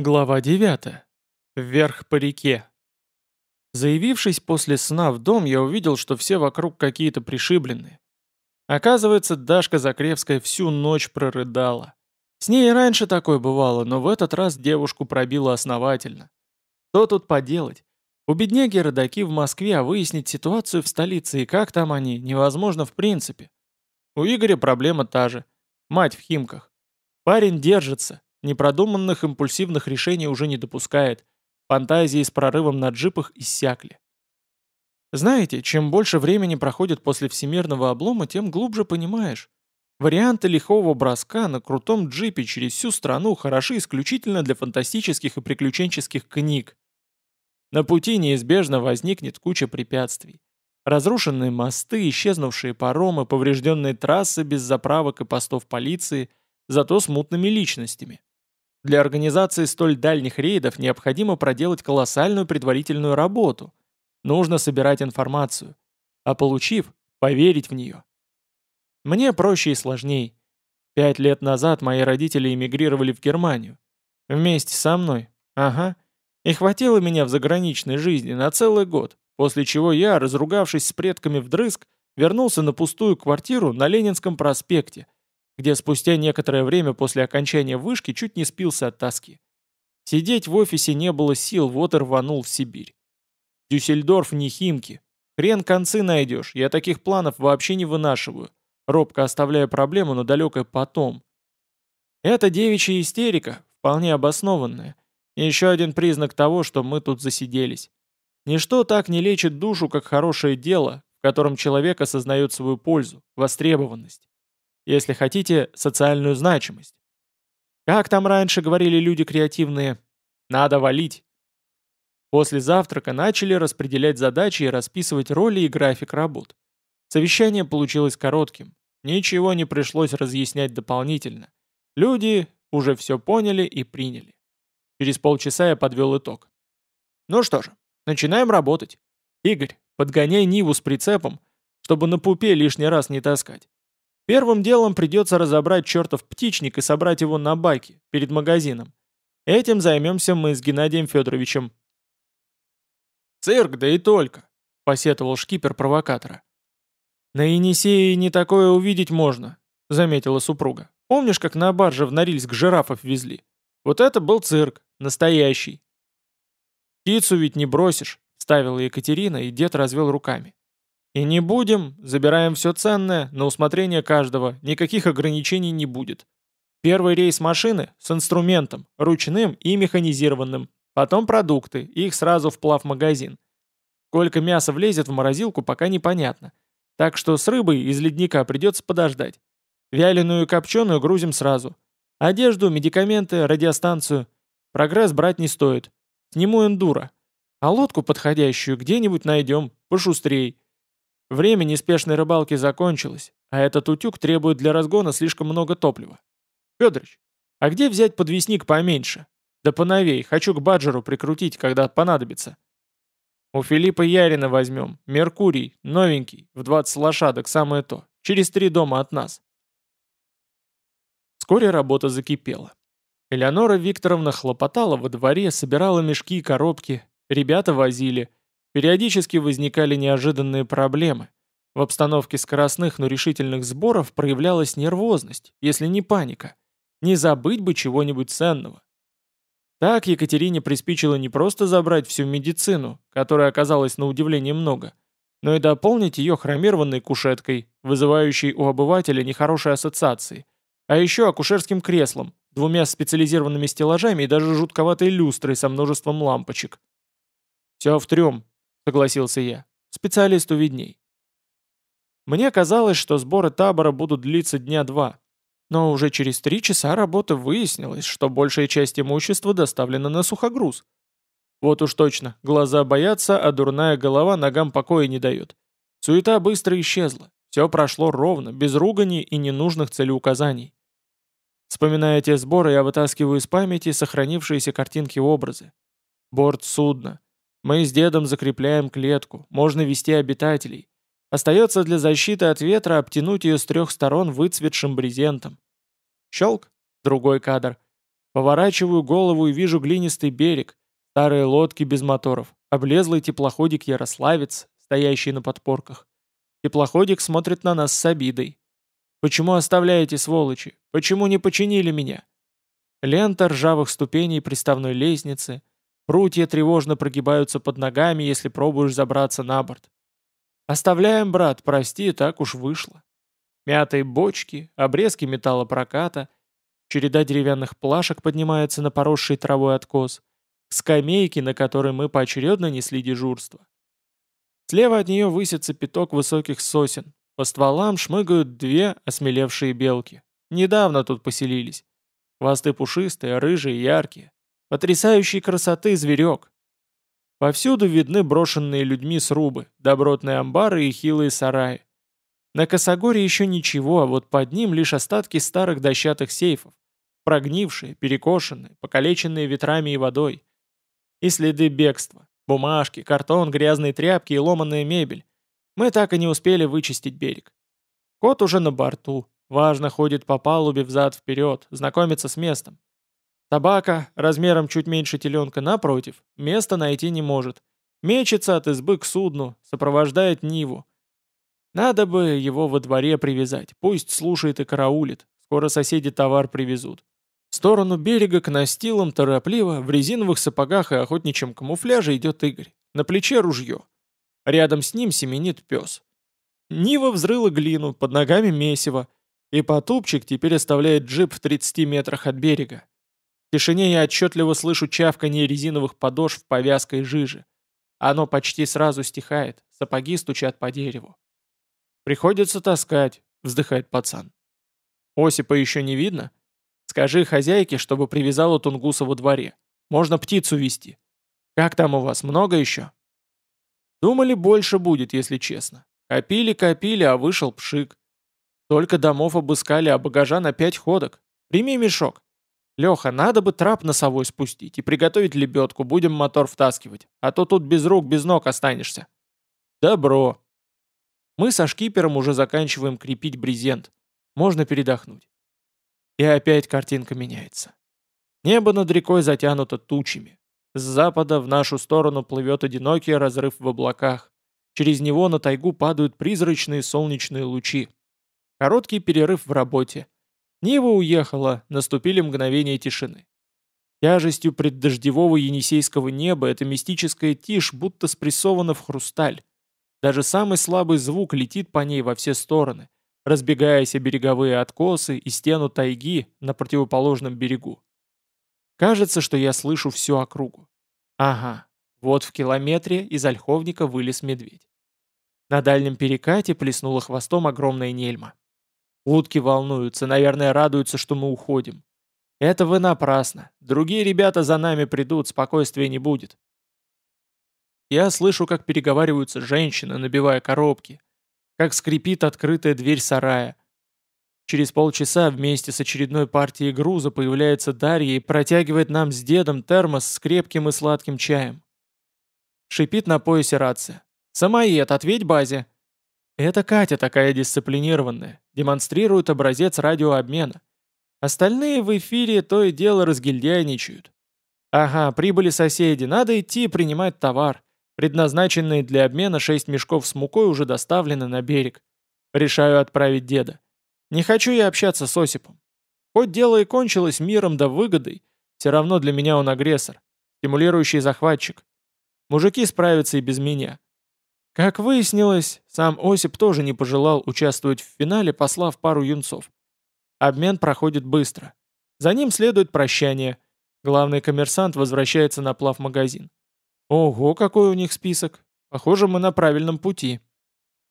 Глава 9. Вверх по реке. Заявившись после сна в дом, я увидел, что все вокруг какие-то пришибленные. Оказывается, Дашка Закревская всю ночь прорыдала. С ней и раньше такое бывало, но в этот раз девушку пробило основательно. Что тут поделать? У бедняги родаки в Москве, а выяснить ситуацию в столице и как там они, невозможно в принципе. У Игоря проблема та же. Мать в Химках. Парень держится, Непродуманных импульсивных решений уже не допускает. Фантазии с прорывом на джипах иссякли. Знаете, чем больше времени проходит после всемирного облома, тем глубже понимаешь. Варианты лихого броска на крутом джипе через всю страну хороши исключительно для фантастических и приключенческих книг. На пути неизбежно возникнет куча препятствий. Разрушенные мосты, исчезнувшие паромы, поврежденные трассы без заправок и постов полиции, зато с мутными личностями. Для организации столь дальних рейдов необходимо проделать колоссальную предварительную работу. Нужно собирать информацию. А получив, поверить в нее. Мне проще и сложней. Пять лет назад мои родители эмигрировали в Германию. Вместе со мной. Ага. И хватило меня в заграничной жизни на целый год, после чего я, разругавшись с предками вдрызг, вернулся на пустую квартиру на Ленинском проспекте – где спустя некоторое время после окончания вышки чуть не спился от тоски. Сидеть в офисе не было сил, вот и рванул в Сибирь. Дюссельдорф не Химки. Хрен концы найдешь, я таких планов вообще не вынашиваю, робко оставляя проблему на далекое потом. Это девичья истерика, вполне обоснованная. И еще один признак того, что мы тут засиделись. Ничто так не лечит душу, как хорошее дело, в котором человек осознает свою пользу, востребованность если хотите, социальную значимость. Как там раньше говорили люди креативные? Надо валить. После завтрака начали распределять задачи и расписывать роли и график работ. Совещание получилось коротким. Ничего не пришлось разъяснять дополнительно. Люди уже все поняли и приняли. Через полчаса я подвел итог. Ну что же, начинаем работать. Игорь, подгоняй Ниву с прицепом, чтобы на пупе лишний раз не таскать. Первым делом придется разобрать чертов птичник и собрать его на байке, перед магазином. Этим займемся мы с Геннадием Федоровичем. «Цирк, да и только», — посетовал шкипер провокатора. «На Енисее не такое увидеть можно», — заметила супруга. «Помнишь, как на барже в Норильск жирафов везли? Вот это был цирк, настоящий». «Птицу ведь не бросишь», — ставила Екатерина, и дед развел руками. И не будем, забираем все ценное, на усмотрение каждого, никаких ограничений не будет. Первый рейс машины с инструментом, ручным и механизированным. Потом продукты, их сразу вплав магазин. Сколько мяса влезет в морозилку, пока непонятно. Так что с рыбой из ледника придется подождать. Вяленую и копченую грузим сразу. Одежду, медикаменты, радиостанцию. Прогресс брать не стоит. Сниму эндуро. А лодку подходящую где-нибудь найдем, пошустрей. Время неспешной рыбалки закончилось, а этот утюг требует для разгона слишком много топлива. Федорович, а где взять подвесник поменьше? Да поновей, хочу к баджеру прикрутить, когда понадобится. У Филиппа Ярина возьмем. Меркурий, новенький, в 20 лошадок, самое то. Через три дома от нас. Вскоре работа закипела. Элеонора Викторовна хлопотала во дворе, собирала мешки и коробки. Ребята возили. Периодически возникали неожиданные проблемы. В обстановке скоростных, но решительных сборов проявлялась нервозность, если не паника. Не забыть бы чего-нибудь ценного. Так Екатерине приспичило не просто забрать всю медицину, которой оказалось на удивление много, но и дополнить ее хромированной кушеткой, вызывающей у обывателя нехорошие ассоциации, а еще акушерским креслом, двумя специализированными стеллажами и даже жутковатой люстрой со множеством лампочек. «Все в трем», согласился я. Специалисту видней. Мне казалось, что сборы табора будут длиться дня два. Но уже через три часа работы выяснилось, что большая часть имущества доставлена на сухогруз. Вот уж точно, глаза боятся, а дурная голова ногам покоя не дает. Суета быстро исчезла. Все прошло ровно, без руганий и ненужных целеуказаний. Вспоминая те сборы, я вытаскиваю из памяти сохранившиеся картинки образы. Борт судна, мы с дедом закрепляем клетку, можно вести обитателей. Остается для защиты от ветра обтянуть ее с трех сторон выцветшим брезентом. Щелк, другой кадр. Поворачиваю голову и вижу глинистый берег, старые лодки без моторов, облезлый теплоходик Ярославец, стоящий на подпорках. Теплоходик смотрит на нас с обидой. «Почему оставляете, сволочи? Почему не починили меня?» Лента ржавых ступеней приставной лестницы, прутья тревожно прогибаются под ногами, если пробуешь забраться на борт. «Оставляем, брат, прости, так уж вышло». Мятые бочки, обрезки металлопроката, череда деревянных плашек поднимается на поросший травой откос, скамейки, на которой мы поочередно несли дежурство. Слева от нее высится пяток высоких сосен. По стволам шмыгают две осмелевшие белки. Недавно тут поселились. Хвосты пушистые, рыжие, яркие. Потрясающей красоты зверек. Повсюду видны брошенные людьми срубы, добротные амбары и хилые сараи. На Косогоре еще ничего, а вот под ним лишь остатки старых дощатых сейфов, прогнившие, перекошенные, покалеченные ветрами и водой. И следы бегства, бумажки, картон, грязные тряпки и ломаная мебель. Мы так и не успели вычистить берег. Кот уже на борту, важно ходит по палубе взад-вперед, знакомится с местом. Собака, размером чуть меньше теленка, напротив, места найти не может. Мечется от избы к судну, сопровождает Ниву. Надо бы его во дворе привязать, пусть слушает и караулит. Скоро соседи товар привезут. В сторону берега к настилам торопливо, в резиновых сапогах и охотничьем камуфляже идет Игорь. На плече ружье. Рядом с ним семенит пес. Нива взрыла глину, под ногами месиво, и потупчик теперь оставляет джип в 30 метрах от берега. В тишине я отчетливо слышу чавканье резиновых подошв повязкой жижи. Оно почти сразу стихает, сапоги стучат по дереву. «Приходится таскать», — вздыхает пацан. «Осипа еще не видно?» Скажи хозяйке, чтобы привязала тунгуса во дворе. Можно птицу вести. Как там у вас, много еще? Думали, больше будет, если честно. Копили-копили, а вышел пшик. Только домов обыскали, а багажа на пять ходок. Прими мешок. Леха, надо бы трап носовой спустить и приготовить лебедку, будем мотор втаскивать, а то тут без рук, без ног останешься. Добро. Мы со шкипером уже заканчиваем крепить брезент. Можно передохнуть. И опять картинка меняется. Небо над рекой затянуто тучами. С запада в нашу сторону плывет одинокий разрыв в облаках. Через него на тайгу падают призрачные солнечные лучи. Короткий перерыв в работе. Нива уехала, наступили мгновения тишины. Тяжестью преддождевого енисейского неба эта мистическая тишь будто спрессована в хрусталь. Даже самый слабый звук летит по ней во все стороны, разбегаясь о береговые откосы и стену тайги на противоположном берегу. Кажется, что я слышу всю округу. Ага, вот в километре из ольховника вылез медведь. На дальнем перекате плеснула хвостом огромная нельма. Утки волнуются, наверное, радуются, что мы уходим. Это вы напрасно. Другие ребята за нами придут, спокойствия не будет. Я слышу, как переговариваются женщины, набивая коробки, как скрипит открытая дверь сарая. Через полчаса вместе с очередной партией груза появляется Дарья и протягивает нам с дедом термос с крепким и сладким чаем. Шипит на поясе рация. «Самоед, ответь базе!» Это Катя такая дисциплинированная, демонстрирует образец радиообмена. Остальные в эфире то и дело разгильдяйничают. Ага, прибыли соседи, надо идти принимать товар. Предназначенные для обмена шесть мешков с мукой уже доставлены на берег. Решаю отправить деда. Не хочу я общаться с Осипом. Хоть дело и кончилось миром да выгодой, все равно для меня он агрессор, стимулирующий захватчик. Мужики справятся и без меня. Как выяснилось, сам Осип тоже не пожелал участвовать в финале, послав пару юнцов. Обмен проходит быстро. За ним следует прощание. Главный коммерсант возвращается на плавмагазин. Ого, какой у них список. Похоже, мы на правильном пути.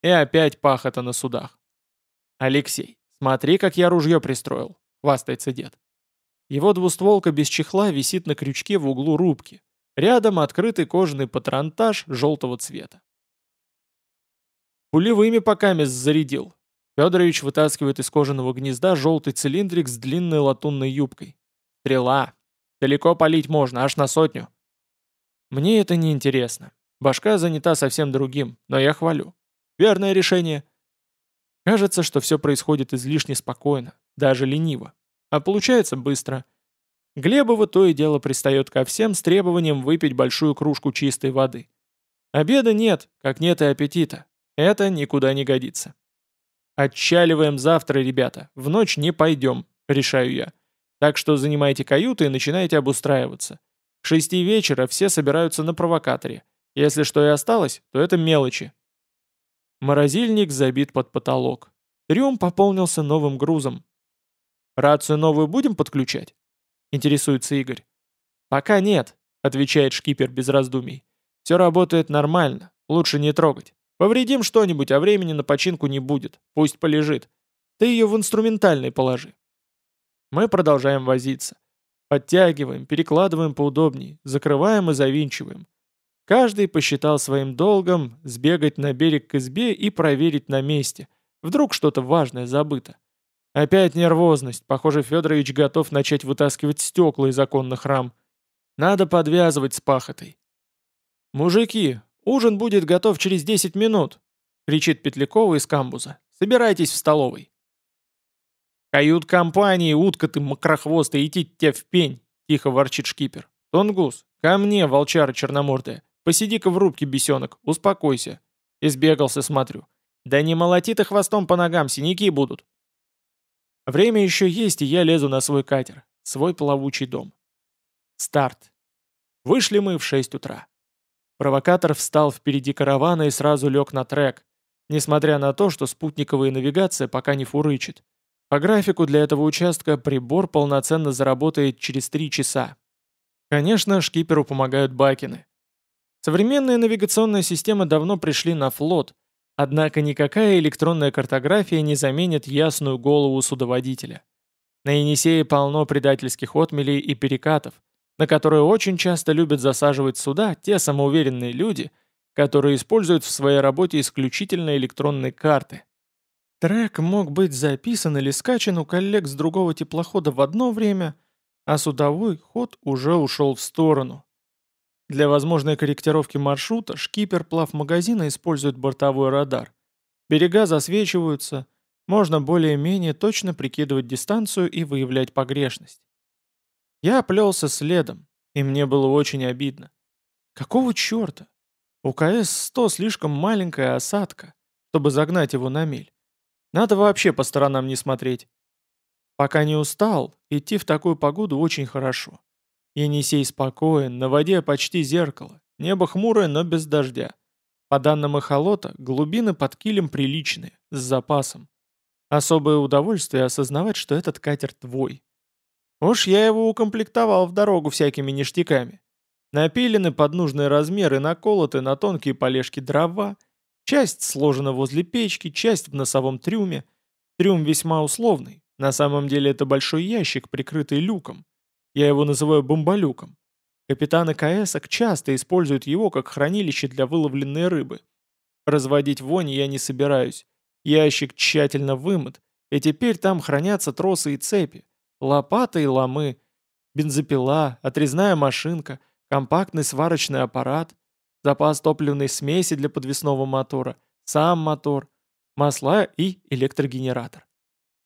И опять пахота на судах. Алексей, смотри, как я ружье пристроил, хвастается дед. Его двустволка без чехла висит на крючке в углу рубки. Рядом открытый кожаный патронтаж желтого цвета. Пулевыми покамес зарядил. Федорович вытаскивает из кожаного гнезда желтый цилиндрик с длинной латунной юбкой. Стрела. Далеко палить можно, аж на сотню. Мне это не интересно. Башка занята совсем другим, но я хвалю. Верное решение. Кажется, что все происходит излишне спокойно, даже лениво. А получается быстро. Глебова то и дело пристает ко всем с требованием выпить большую кружку чистой воды. Обеда нет, как нет и аппетита. Это никуда не годится. «Отчаливаем завтра, ребята. В ночь не пойдем», — решаю я. «Так что занимайте каюты и начинайте обустраиваться. К шести вечера все собираются на провокаторе. Если что и осталось, то это мелочи». Морозильник забит под потолок. Трюм пополнился новым грузом. «Рацию новую будем подключать?» — интересуется Игорь. «Пока нет», — отвечает шкипер без раздумий. «Все работает нормально, лучше не трогать. Повредим что-нибудь, а времени на починку не будет. Пусть полежит. Ты ее в инструментальный положи». Мы продолжаем возиться. Подтягиваем, перекладываем поудобнее, закрываем и завинчиваем. Каждый посчитал своим долгом сбегать на берег к избе и проверить на месте. Вдруг что-то важное забыто. Опять нервозность. Похоже, Федорович готов начать вытаскивать стекла из оконных рам. Надо подвязывать с пахотой. «Мужики, ужин будет готов через 10 минут!» — кричит Петлякова из камбуза. «Собирайтесь в столовой!» «Кают-компании, утка ты макрохвостая, идти тебя в пень!» — тихо ворчит шкипер. «Тунгус, ко мне, волчара черномордая! Посиди-ка в рубке, бесенок, успокойся!» Избегался, смотрю. «Да не молоти ты хвостом по ногам, синяки будут!» Время еще есть, и я лезу на свой катер, свой плавучий дом. Старт. Вышли мы в 6 утра. Провокатор встал впереди каравана и сразу лег на трек, несмотря на то, что спутниковая навигация пока не фурычит. По графику для этого участка прибор полноценно заработает через 3 часа. Конечно, шкиперу помогают бакины. Современные навигационные системы давно пришли на флот – Однако никакая электронная картография не заменит ясную голову судоводителя. На Енисее полно предательских отмелей и перекатов, на которые очень часто любят засаживать суда те самоуверенные люди, которые используют в своей работе исключительно электронные карты. Трек мог быть записан или скачан у коллег с другого теплохода в одно время, а судовой ход уже ушел в сторону. Для возможной корректировки маршрута шкипер плавмагазина использует бортовой радар. Берега засвечиваются, можно более-менее точно прикидывать дистанцию и выявлять погрешность. Я плелся следом, и мне было очень обидно. Какого черта? У КС-100 слишком маленькая осадка, чтобы загнать его на мель. Надо вообще по сторонам не смотреть. Пока не устал, идти в такую погоду очень хорошо. Енисей спокоен, на воде почти зеркало, небо хмурое, но без дождя. По данным эхолота, глубины под килем приличные, с запасом. Особое удовольствие осознавать, что этот катер твой. Уж я его укомплектовал в дорогу всякими ништяками. Напилены под нужные размеры, наколоты на тонкие полежки дрова, часть сложена возле печки, часть в носовом трюме. Трюм весьма условный, на самом деле это большой ящик, прикрытый люком. Я его называю бомбалюком. Капитаны КСок часто используют его как хранилище для выловленной рыбы. Разводить вонь я не собираюсь. Ящик тщательно вымыт, и теперь там хранятся тросы и цепи, лопаты и ломы, бензопила, отрезная машинка, компактный сварочный аппарат, запас топливной смеси для подвесного мотора, сам мотор, масла и электрогенератор.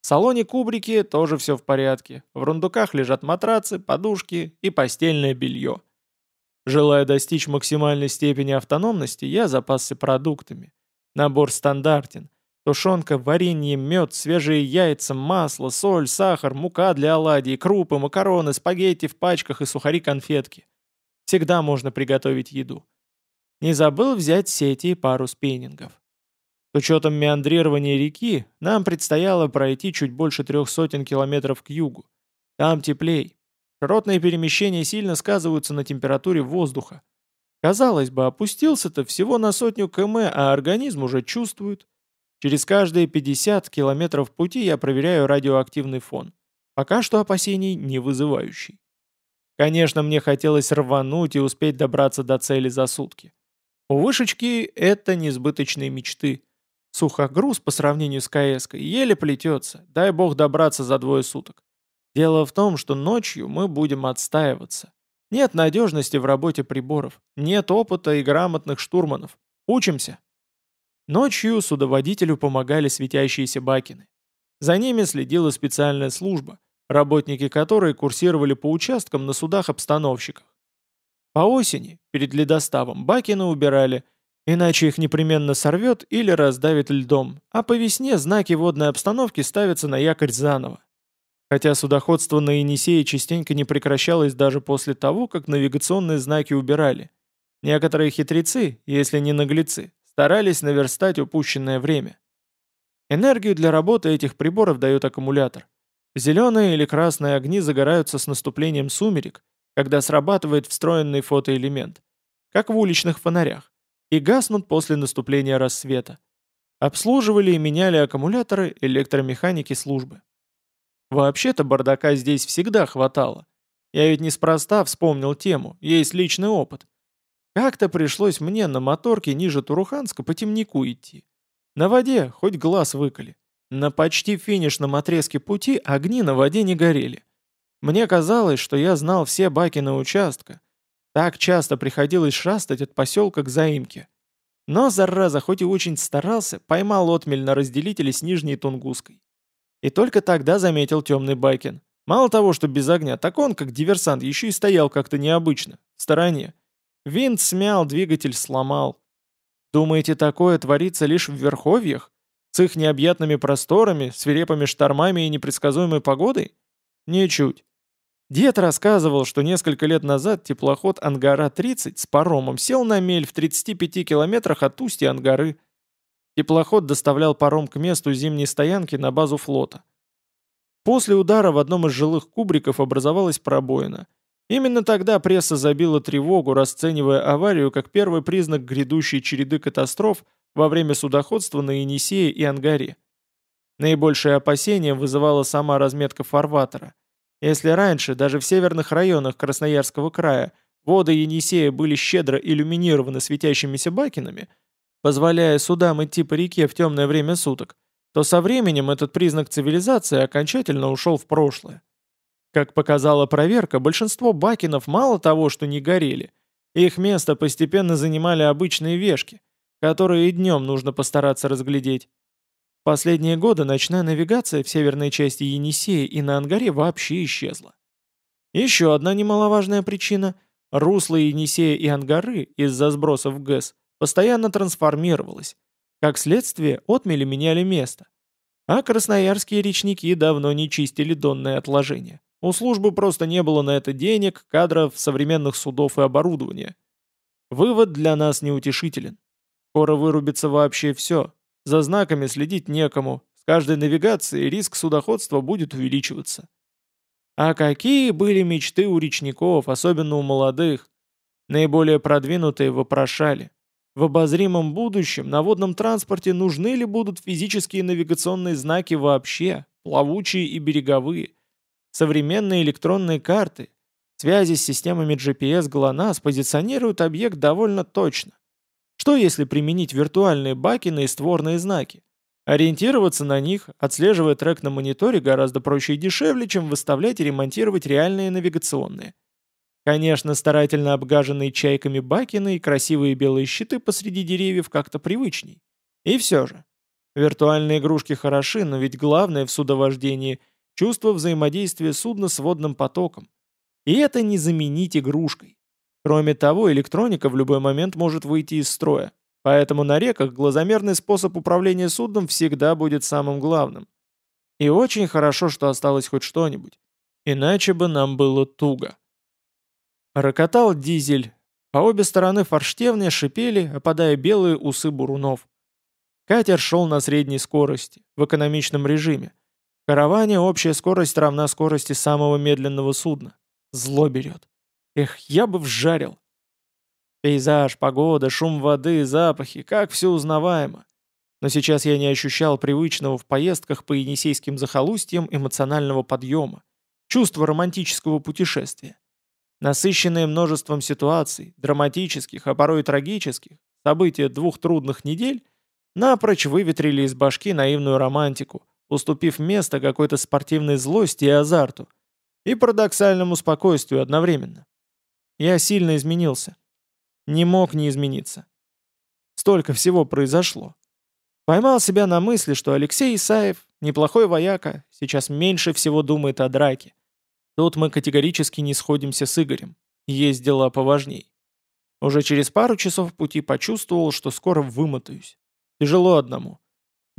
В салоне кубрики тоже все в порядке. В рундуках лежат матрацы, подушки и постельное белье. Желая достичь максимальной степени автономности, я запасся продуктами. Набор стандартен. Тушенка, варенье, мед, свежие яйца, масло, соль, сахар, мука для оладий, крупы, макароны, спагетти в пачках и сухари-конфетки. Всегда можно приготовить еду. Не забыл взять сети и пару спиннингов. С учетом меандрирования реки, нам предстояло пройти чуть больше трех сотен километров к югу. Там теплей. Широтные перемещения сильно сказываются на температуре воздуха. Казалось бы, опустился-то всего на сотню км, а организм уже чувствует. Через каждые 50 километров пути я проверяю радиоактивный фон. Пока что опасений не вызывающий. Конечно, мне хотелось рвануть и успеть добраться до цели за сутки. У вышечки это несбыточные мечты. Сухогруз по сравнению с КС еле плетется, дай бог добраться за двое суток. Дело в том, что ночью мы будем отстаиваться. Нет надежности в работе приборов, нет опыта и грамотных штурманов. Учимся. Ночью судоводителю помогали светящиеся бакины. За ними следила специальная служба. работники которой курсировали по участкам на судах-обстановщиках. По осени, перед ледоставом, бакины убирали, иначе их непременно сорвет или раздавит льдом, а по весне знаки водной обстановки ставятся на якорь заново. Хотя судоходство на Енисее частенько не прекращалось даже после того, как навигационные знаки убирали. Некоторые хитрецы, если не наглецы, старались наверстать упущенное время. Энергию для работы этих приборов дает аккумулятор. Зеленые или красные огни загораются с наступлением сумерек, когда срабатывает встроенный фотоэлемент, как в уличных фонарях, и гаснут после наступления рассвета. Обслуживали и меняли аккумуляторы электромеханики службы. Вообще-то бардака здесь всегда хватало. Я ведь неспроста вспомнил тему, есть личный опыт. Как-то пришлось мне на моторке ниже Туруханска по темнику идти. На воде хоть глаз выколи. На почти финишном отрезке пути огни на воде не горели. Мне казалось, что я знал все баки на участка. Так часто приходилось шастать от поселка к заимке. Но, зараза, хоть и очень старался, поймал отмель на разделителе с Нижней Тунгусской. И только тогда заметил темный Байкин. Мало того, что без огня, так он, как диверсант, еще и стоял как-то необычно, в стороне. Винт смял, двигатель сломал. Думаете, такое творится лишь в верховьях? С их необъятными просторами, свирепыми штормами и непредсказуемой погодой? Ничуть. Дед рассказывал, что несколько лет назад теплоход «Ангара-30» с паромом сел на мель в 35 километрах от устья Ангары. Теплоход доставлял паром к месту зимней стоянки на базу флота. После удара в одном из жилых кубриков образовалась пробоина – Именно тогда пресса забила тревогу, расценивая аварию как первый признак грядущей череды катастроф во время судоходства на Енисее и Ангаре. Наибольшее опасение вызывала сама разметка фарватера. Если раньше, даже в северных районах Красноярского края, воды Енисея были щедро иллюминированы светящимися бакинами, позволяя судам идти по реке в темное время суток, то со временем этот признак цивилизации окончательно ушел в прошлое. Как показала проверка, большинство бакенов мало того, что не горели, их место постепенно занимали обычные вешки, которые и днем нужно постараться разглядеть. В последние годы ночная навигация в северной части Енисея и на Ангаре вообще исчезла. Еще одна немаловажная причина – русло Енисея и Ангары из-за сбросов ГЭС постоянно трансформировалось. Как следствие, отмели меняли место. А красноярские речники давно не чистили донные отложения. У службы просто не было на это денег, кадров, современных судов и оборудования. Вывод для нас неутешителен. Скоро вырубится вообще все. За знаками следить некому. С каждой навигацией риск судоходства будет увеличиваться. А какие были мечты у речников, особенно у молодых? Наиболее продвинутые вопрошали. В обозримом будущем на водном транспорте нужны ли будут физические навигационные знаки вообще, плавучие и береговые? Современные электронные карты, связи с системами GPS GLONASS позиционируют объект довольно точно. Что если применить виртуальные бакины и створные знаки? Ориентироваться на них, отслеживая трек на мониторе, гораздо проще и дешевле, чем выставлять и ремонтировать реальные навигационные. Конечно, старательно обгаженные чайками бакины и красивые белые щиты посреди деревьев как-то привычней. И все же. Виртуальные игрушки хороши, но ведь главное в судовождении – чувство взаимодействия судна с водным потоком. И это не заменить игрушкой. Кроме того, электроника в любой момент может выйти из строя. Поэтому на реках глазомерный способ управления судном всегда будет самым главным. И очень хорошо, что осталось хоть что-нибудь. Иначе бы нам было туго. Рокотал дизель. По обе стороны форштевня шипели, опадая белые усы бурунов. Катер шел на средней скорости, в экономичном режиме. В караване общая скорость равна скорости самого медленного судна. Зло берет. Эх, я бы вжарил. Пейзаж, погода, шум воды, запахи, как все узнаваемо. Но сейчас я не ощущал привычного в поездках по енисейским захолустьям эмоционального подъема, чувства романтического путешествия. Насыщенные множеством ситуаций, драматических, а порой трагических, события двух трудных недель напрочь выветрили из башки наивную романтику, уступив место какой-то спортивной злости и азарту, и парадоксальному спокойствию одновременно. Я сильно изменился. Не мог не измениться. Столько всего произошло. Поймал себя на мысли, что Алексей Исаев неплохой вояка, сейчас меньше всего думает о драке. Тут мы категорически не сходимся с Игорем. Есть дела поважней. Уже через пару часов пути почувствовал, что скоро вымотаюсь. Тяжело одному.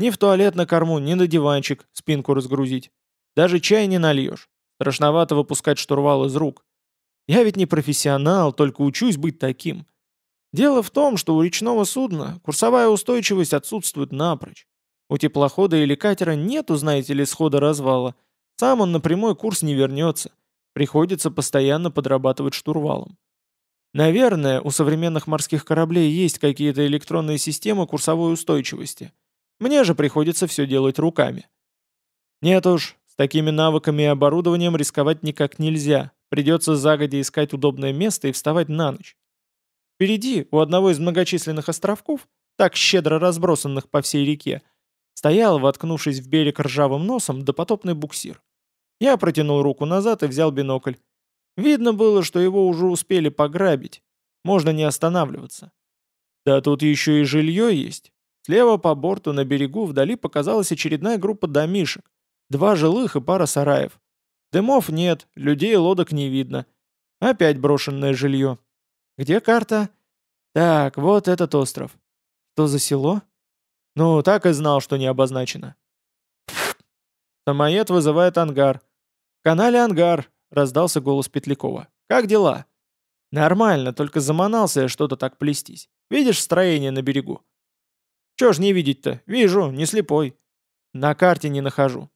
Ни в туалет на корму, ни на диванчик спинку разгрузить. Даже чай не нальешь. Страшновато выпускать штурвал из рук. Я ведь не профессионал, только учусь быть таким. Дело в том, что у речного судна курсовая устойчивость отсутствует напрочь. У теплохода или катера нету, знаете ли, схода развала. Сам он на прямой курс не вернется. Приходится постоянно подрабатывать штурвалом. Наверное, у современных морских кораблей есть какие-то электронные системы курсовой устойчивости. Мне же приходится все делать руками. Нет уж, с такими навыками и оборудованием рисковать никак нельзя. Придется загодя искать удобное место и вставать на ночь. Впереди, у одного из многочисленных островков, так щедро разбросанных по всей реке, стоял, воткнувшись в берег ржавым носом, допотопный буксир. Я протянул руку назад и взял бинокль. Видно было, что его уже успели пограбить. Можно не останавливаться. Да тут еще и жилье есть. Слева по борту на берегу вдали показалась очередная группа домишек. Два жилых и пара сараев. Дымов нет, людей и лодок не видно. Опять брошенное жилье. Где карта? Так, вот этот остров. Что за село? Ну, так и знал, что не обозначено. Самоед вызывает ангар. В канале ангар, раздался голос Петлякова. Как дела? Нормально, только заманался я что-то так плестись. Видишь строение на берегу? Чё ж не видеть-то? Вижу, не слепой. На карте не нахожу.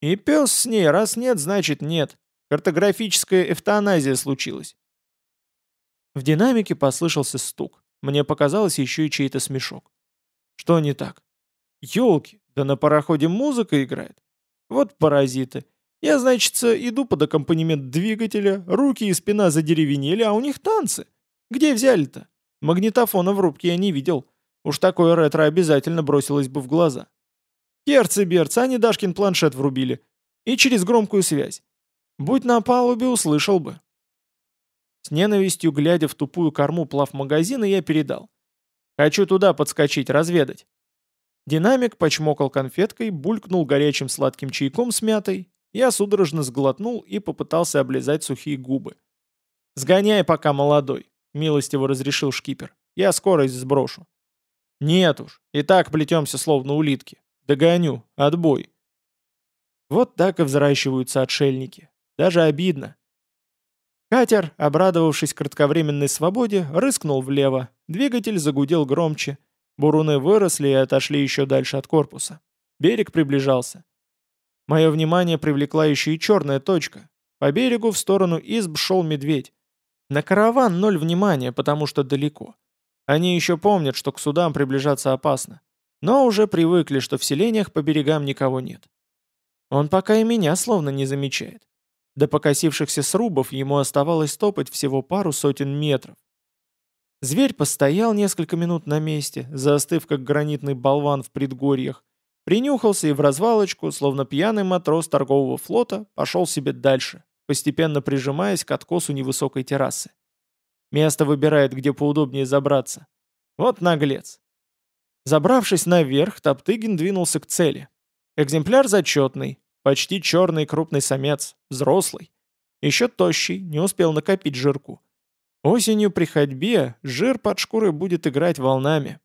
И пес с ней, раз нет, значит нет. Картографическая эвтаназия случилась. В динамике послышался стук. Мне показалось еще и чей-то смешок. Что не так? Ёлки, да на пароходе музыка играет. Вот паразиты. Я, значит, иду под аккомпанемент двигателя, руки и спина задеревенели, а у них танцы. Где взяли-то? Магнитофона в рубке я не видел. Уж такое ретро обязательно бросилось бы в глаза. Керцы-берцы, они Дашкин планшет врубили. И через громкую связь. Будь на палубе, услышал бы. С ненавистью, глядя в тупую корму плавмагазина, я передал. «Хочу туда подскочить, разведать». Динамик почмокал конфеткой, булькнул горячим сладким чайком с мятой. Я судорожно сглотнул и попытался облизать сухие губы. «Сгоняй пока молодой», — милостиво разрешил шкипер. «Я скорость сброшу». «Нет уж, и так плетемся словно улитки. Догоню, отбой». Вот так и взращиваются отшельники. Даже обидно. Катер, обрадовавшись кратковременной свободе, рыскнул влево, двигатель загудел громче, буруны выросли и отошли еще дальше от корпуса. Берег приближался. Мое внимание привлекла еще и черная точка. По берегу в сторону изб шел медведь. На караван ноль внимания, потому что далеко. Они еще помнят, что к судам приближаться опасно. Но уже привыкли, что в селениях по берегам никого нет. Он пока и меня словно не замечает. До покосившихся срубов ему оставалось топать всего пару сотен метров. Зверь постоял несколько минут на месте, застыв как гранитный болван в предгорьях, принюхался и в развалочку, словно пьяный матрос торгового флота, пошел себе дальше, постепенно прижимаясь к откосу невысокой террасы. Место выбирает, где поудобнее забраться. Вот наглец. Забравшись наверх, Топтыгин двинулся к цели. Экземпляр зачетный, Почти черный крупный самец, взрослый. Еще тощий, не успел накопить жирку. Осенью при ходьбе жир под шкурой будет играть волнами.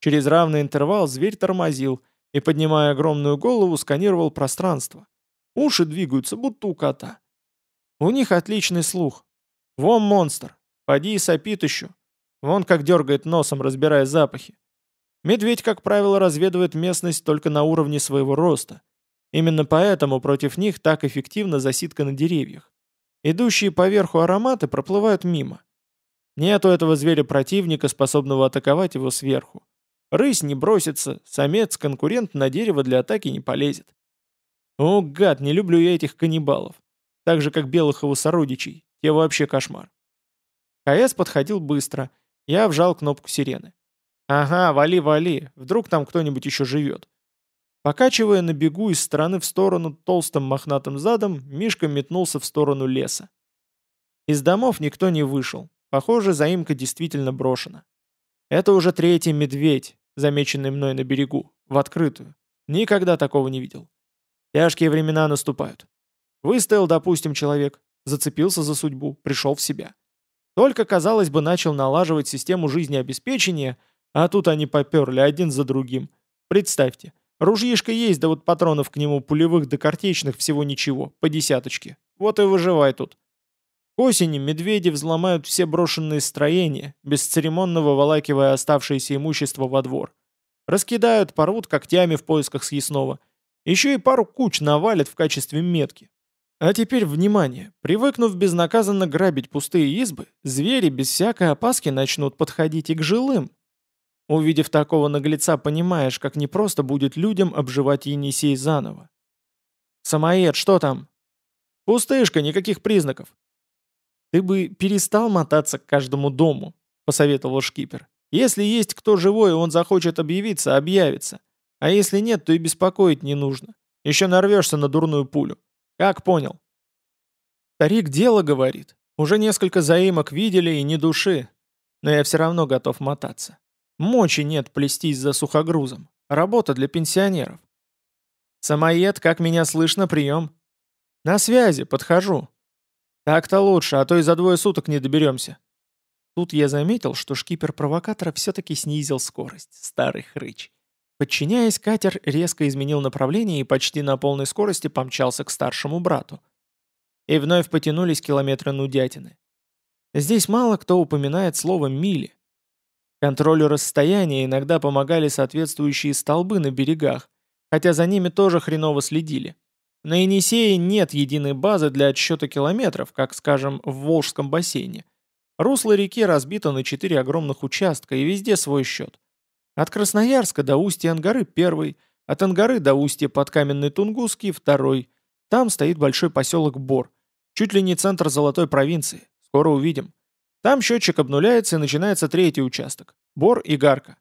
Через равный интервал зверь тормозил и, поднимая огромную голову, сканировал пространство. Уши двигаются, будто у кота. У них отличный слух. Вон монстр. Поди и сопит еще. Вон как дергает носом, разбирая запахи. Медведь, как правило, разведывает местность только на уровне своего роста. Именно поэтому против них так эффективна засидка на деревьях. Идущие поверху ароматы проплывают мимо. Нет у этого зверя противника, способного атаковать его сверху. Рысь не бросится, самец-конкурент на дерево для атаки не полезет. О, гад, не люблю я этих каннибалов. Так же, как белых его сородичей. Те вообще кошмар. КС подходил быстро. Я вжал кнопку сирены. Ага, вали, вали. Вдруг там кто-нибудь еще живет. Покачивая на бегу из стороны в сторону толстым мохнатым задом, Мишка метнулся в сторону леса. Из домов никто не вышел. Похоже, заимка действительно брошена. Это уже третий медведь, замеченный мной на берегу, в открытую. Никогда такого не видел. Тяжкие времена наступают. Выстоял, допустим, человек, зацепился за судьбу, пришел в себя. Только, казалось бы, начал налаживать систему жизнеобеспечения, а тут они поперли один за другим. Представьте, ружьишко есть, да вот патронов к нему пулевых да картечных всего ничего, по десяточке. Вот и выживай тут. К осени медведи взломают все брошенные строения, бесцеремонно выволакивая оставшееся имущество во двор. Раскидают, порвут когтями в поисках съестного. Еще и пару куч навалят в качестве метки. А теперь внимание! Привыкнув безнаказанно грабить пустые избы, звери без всякой опаски начнут подходить и к жилым. Увидев такого наглеца, понимаешь, как непросто будет людям обживать Енисей заново. «Самоед, что там?» «Пустышка, никаких признаков». «Ты бы перестал мотаться к каждому дому», — посоветовал шкипер. «Если есть кто живой, он захочет объявиться, объявится. А если нет, то и беспокоить не нужно. Еще нарвешься на дурную пулю. Как понял? Старик дело говорит. Уже несколько заимок видели и не души. Но я все равно готов мотаться. Мочи нет плестись за сухогрузом. Работа для пенсионеров. Самоед, как меня слышно, прием? На связи, подхожу. Так-то лучше, а то и за двое суток не доберемся. Тут я заметил, что шкипер провокатора все-таки снизил скорость. Старый хрыч. Подчиняясь, катер резко изменил направление и почти на полной скорости помчался к старшему брату. И вновь потянулись километры нудятины. Здесь мало кто упоминает слово «мили». Контролю расстояния иногда помогали соответствующие столбы на берегах, хотя за ними тоже хреново следили. На Енисее нет единой базы для отсчета километров, как, скажем, в Волжском бассейне. Русло реки разбито на четыре огромных участка, и везде свой счет. От Красноярска до устья Ангары первый, от Ангары до устья под Каменный Тунгусский второй. Там стоит большой поселок Бор, чуть ли не центр золотой провинции. Скоро увидим. Там счетчик обнуляется и начинается третий участок – Бор и Гарка.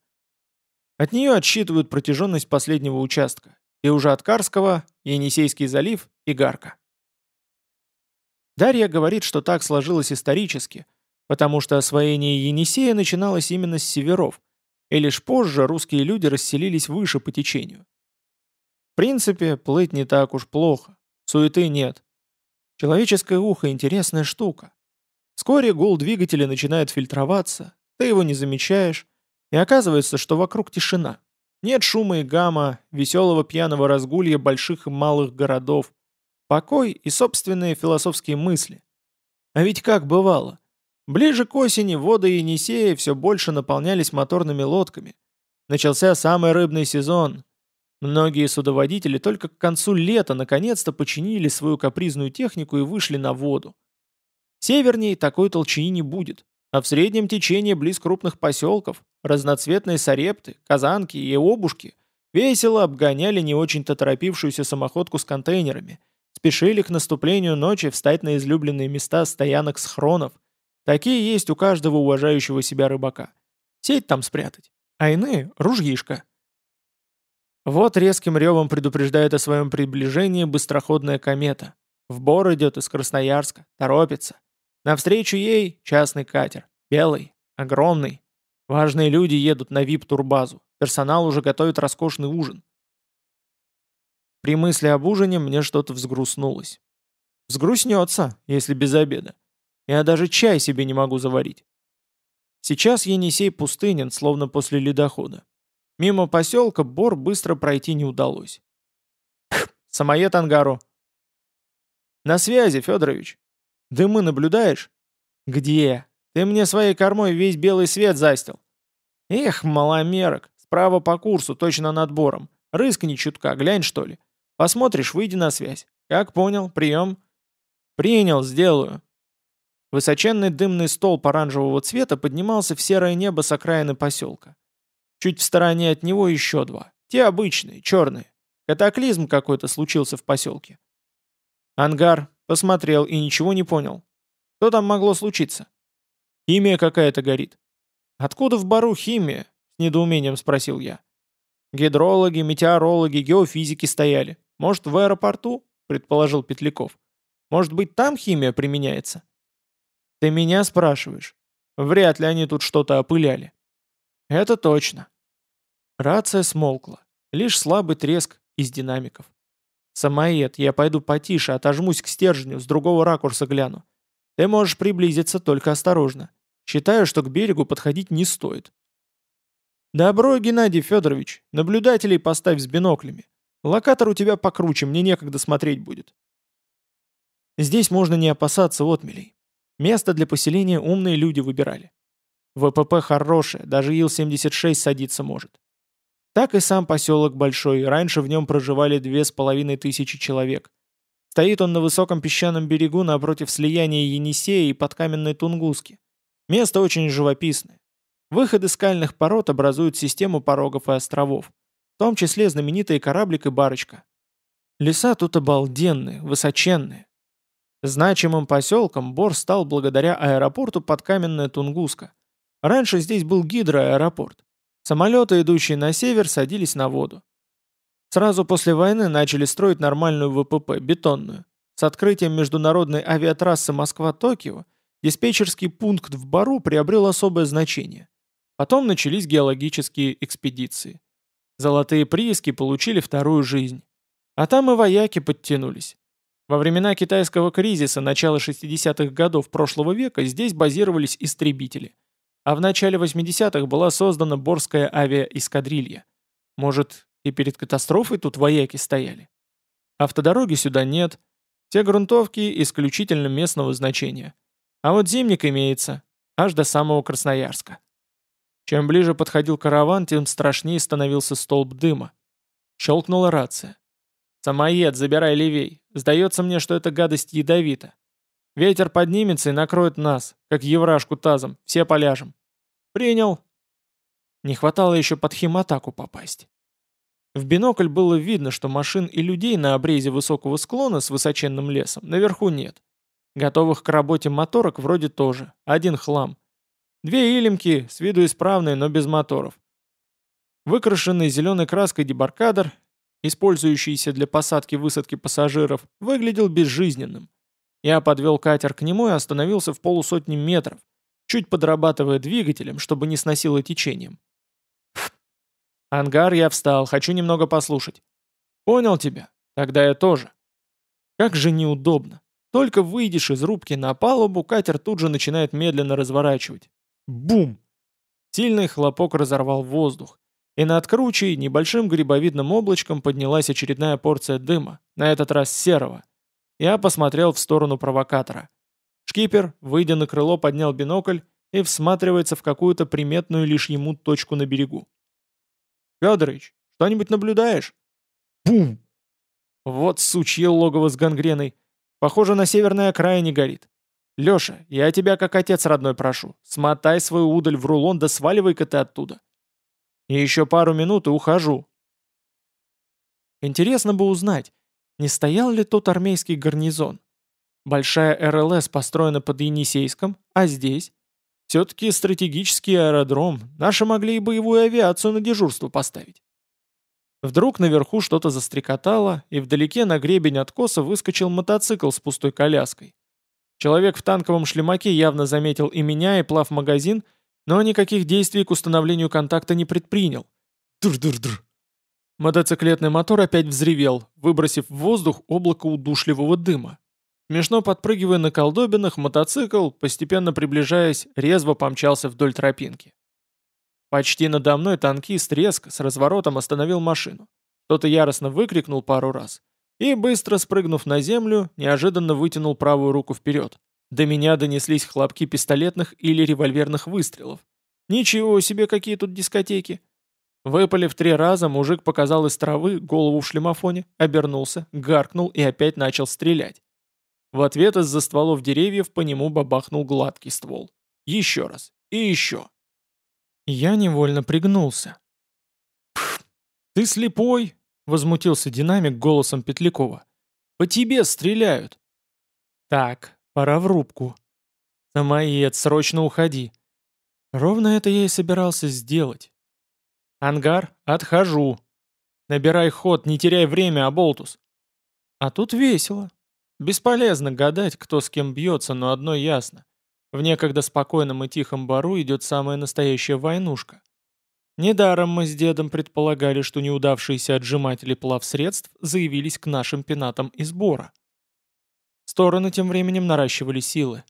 От нее отсчитывают протяженность последнего участка, и уже от Карского – Енисейский залив и Гарка. Дарья говорит, что так сложилось исторически, потому что освоение Енисея начиналось именно с северов, и лишь позже русские люди расселились выше по течению. В принципе, плыть не так уж плохо, суеты нет. Человеческое ухо – интересная штука. Вскоре гул двигателя начинает фильтроваться, ты его не замечаешь, и оказывается, что вокруг тишина. Нет шума и гамма, веселого пьяного разгулья больших и малых городов, покой и собственные философские мысли. А ведь как бывало, Ближе к осени воды Енисея все больше наполнялись моторными лодками. Начался самый рыбный сезон. Многие судоводители только к концу лета наконец-то починили свою капризную технику и вышли на воду. Севернее такой толчини не будет, а в среднем течении близ крупных поселков разноцветные сарепты, казанки и обушки весело обгоняли не очень-то торопившуюся самоходку с контейнерами, спешили к наступлению ночи встать на излюбленные места стоянок схронов, Такие есть у каждого уважающего себя рыбака. Сеть там спрятать. А иные — ружьишко. Вот резким ревом предупреждает о своем приближении быстроходная комета. В бор идет из Красноярска, торопится. Навстречу ей частный катер. Белый, огромный. Важные люди едут на вип-турбазу. Персонал уже готовит роскошный ужин. При мысли об ужине мне что-то взгрустнулось. Взгрустнется, если без обеда. Я даже чай себе не могу заварить. Сейчас Енисей пустынен, словно после ледохода. Мимо поселка Бор быстро пройти не удалось. Самоед Ангару. На связи, Федорович. Дымы наблюдаешь? Где? Ты мне своей кормой весь белый свет застил. Эх, маломерок. Справа по курсу, точно над бором. Рыскни чутка, глянь что ли. Посмотришь, выйди на связь. Как понял, прием? Принял, сделаю. Высоченный дымный столб оранжевого цвета поднимался в серое небо с окраины поселка. Чуть в стороне от него еще два. Те обычные, черные. Катаклизм какой-то случился в поселке. Ангар посмотрел и ничего не понял. Что там могло случиться? Химия какая-то горит. Откуда в бару химия? С недоумением спросил я. Гидрологи, метеорологи, геофизики стояли. Может, в аэропорту? Предположил Петляков. Может быть, там химия применяется? Ты меня спрашиваешь? Вряд ли они тут что-то опыляли. Это точно. Рация смолкла. Лишь слабый треск из динамиков. «Самоед, я пойду потише, отожмусь к стержню, с другого ракурса гляну. Ты можешь приблизиться, только осторожно. Считаю, что к берегу подходить не стоит». «Добро, Геннадий Федорович. Наблюдателей поставь с биноклями. Локатор у тебя покруче, мне некогда смотреть будет». Здесь можно не опасаться отмелей. Место для поселения умные люди выбирали. ВПП хорошее, даже Ил-76 садиться может. Так и сам поселок большой, раньше в нем проживали две с половиной тысячи человек. Стоит он на высоком песчаном берегу напротив слияния Енисея и подкаменной Тунгуски. Место очень живописное. Выходы скальных пород образуют систему порогов и островов, в том числе знаменитые кораблик и барочка. Леса тут обалденные, высоченные. Значимым поселком Бор стал благодаря аэропорту подкаменная Тунгуска. Раньше здесь был гидроаэропорт. Самолеты, идущие на север, садились на воду. Сразу после войны начали строить нормальную ВПП, бетонную. С открытием международной авиатрассы Москва-Токио диспетчерский пункт в Бару приобрел особое значение. Потом начались геологические экспедиции. Золотые прииски получили вторую жизнь. А там и вояки подтянулись. Во времена китайского кризиса начала 60-х годов прошлого века здесь базировались истребители – а в начале 80-х была создана Борская авиаэскадрилья. Может, и перед катастрофой тут вояки стояли? Автодороги сюда нет. Все грунтовки исключительно местного значения. А вот зимник имеется, аж до самого Красноярска. Чем ближе подходил караван, тем страшнее становился столб дыма. Щелкнула рация. «Самоед, забирай левей. Сдается мне, что эта гадость ядовита. Ветер поднимется и накроет нас, как еврашку тазом, все поляжем. Принял. Не хватало еще под химатаку попасть. В бинокль было видно, что машин и людей на обрезе высокого склона с высоченным лесом наверху нет. Готовых к работе моторок вроде тоже. Один хлам. Две илемки, с виду исправные, но без моторов. Выкрашенный зеленой краской дебаркадер, использующийся для посадки-высадки пассажиров, выглядел безжизненным. Я подвел катер к нему и остановился в полусотни метров, чуть подрабатывая двигателем, чтобы не сносило течением. «Ангар, я встал, хочу немного послушать». «Понял тебя. Тогда я тоже». Как же неудобно. Только выйдешь из рубки на палубу, катер тут же начинает медленно разворачивать. Бум! Сильный хлопок разорвал воздух. И над кручей небольшим грибовидным облачком поднялась очередная порция дыма, на этот раз серого. Я посмотрел в сторону провокатора. Шкипер, выйдя на крыло, поднял бинокль и всматривается в какую-то приметную лишь ему точку на берегу. «Федорович, что-нибудь наблюдаешь?» Бум! Вот сучье логово с гангреной. Похоже, на северной окраине горит. Леша, я тебя как отец родной прошу. Смотай свою удаль в рулон да сваливай-ка ты оттуда. И еще пару минут и ухожу. Интересно бы узнать, не стоял ли тут армейский гарнизон? Большая РЛС построена под Енисейском, а здесь? Все-таки стратегический аэродром, наши могли и боевую авиацию на дежурство поставить. Вдруг наверху что-то застрекотало, и вдалеке на гребень откоса выскочил мотоцикл с пустой коляской. Человек в танковом шлемаке явно заметил и меня, и плав-магазин, но никаких действий к установлению контакта не предпринял. Дур-дур-дур. Мотоциклетный мотор опять взревел, выбросив в воздух облако удушливого дыма. Смешно подпрыгивая на колдобинах, мотоцикл, постепенно приближаясь, резво помчался вдоль тропинки. Почти надо мной танкист резко с разворотом остановил машину. Кто-то яростно выкрикнул пару раз. И, быстро спрыгнув на землю, неожиданно вытянул правую руку вперед. До меня донеслись хлопки пистолетных или револьверных выстрелов. Ничего себе, какие тут дискотеки. Выпалив три раза, мужик показал из травы голову в шлемофоне, обернулся, гаркнул и опять начал стрелять. В ответ из-за стволов деревьев по нему бабахнул гладкий ствол. Еще раз. И еще. Я невольно пригнулся. «Ты слепой?» — возмутился динамик голосом Петлякова. «По тебе стреляют!» «Так, пора в рубку. Самоед, срочно уходи!» Ровно это я и собирался сделать. «Ангар, отхожу!» «Набирай ход, не теряй время, Аболтус!» А тут весело. Бесполезно гадать, кто с кем бьется, но одно ясно. В некогда спокойном и тихом бару идет самая настоящая войнушка. Недаром мы с дедом предполагали, что неудавшиеся отжиматели плавсредств заявились к нашим пенатам из бора. Стороны тем временем наращивали силы.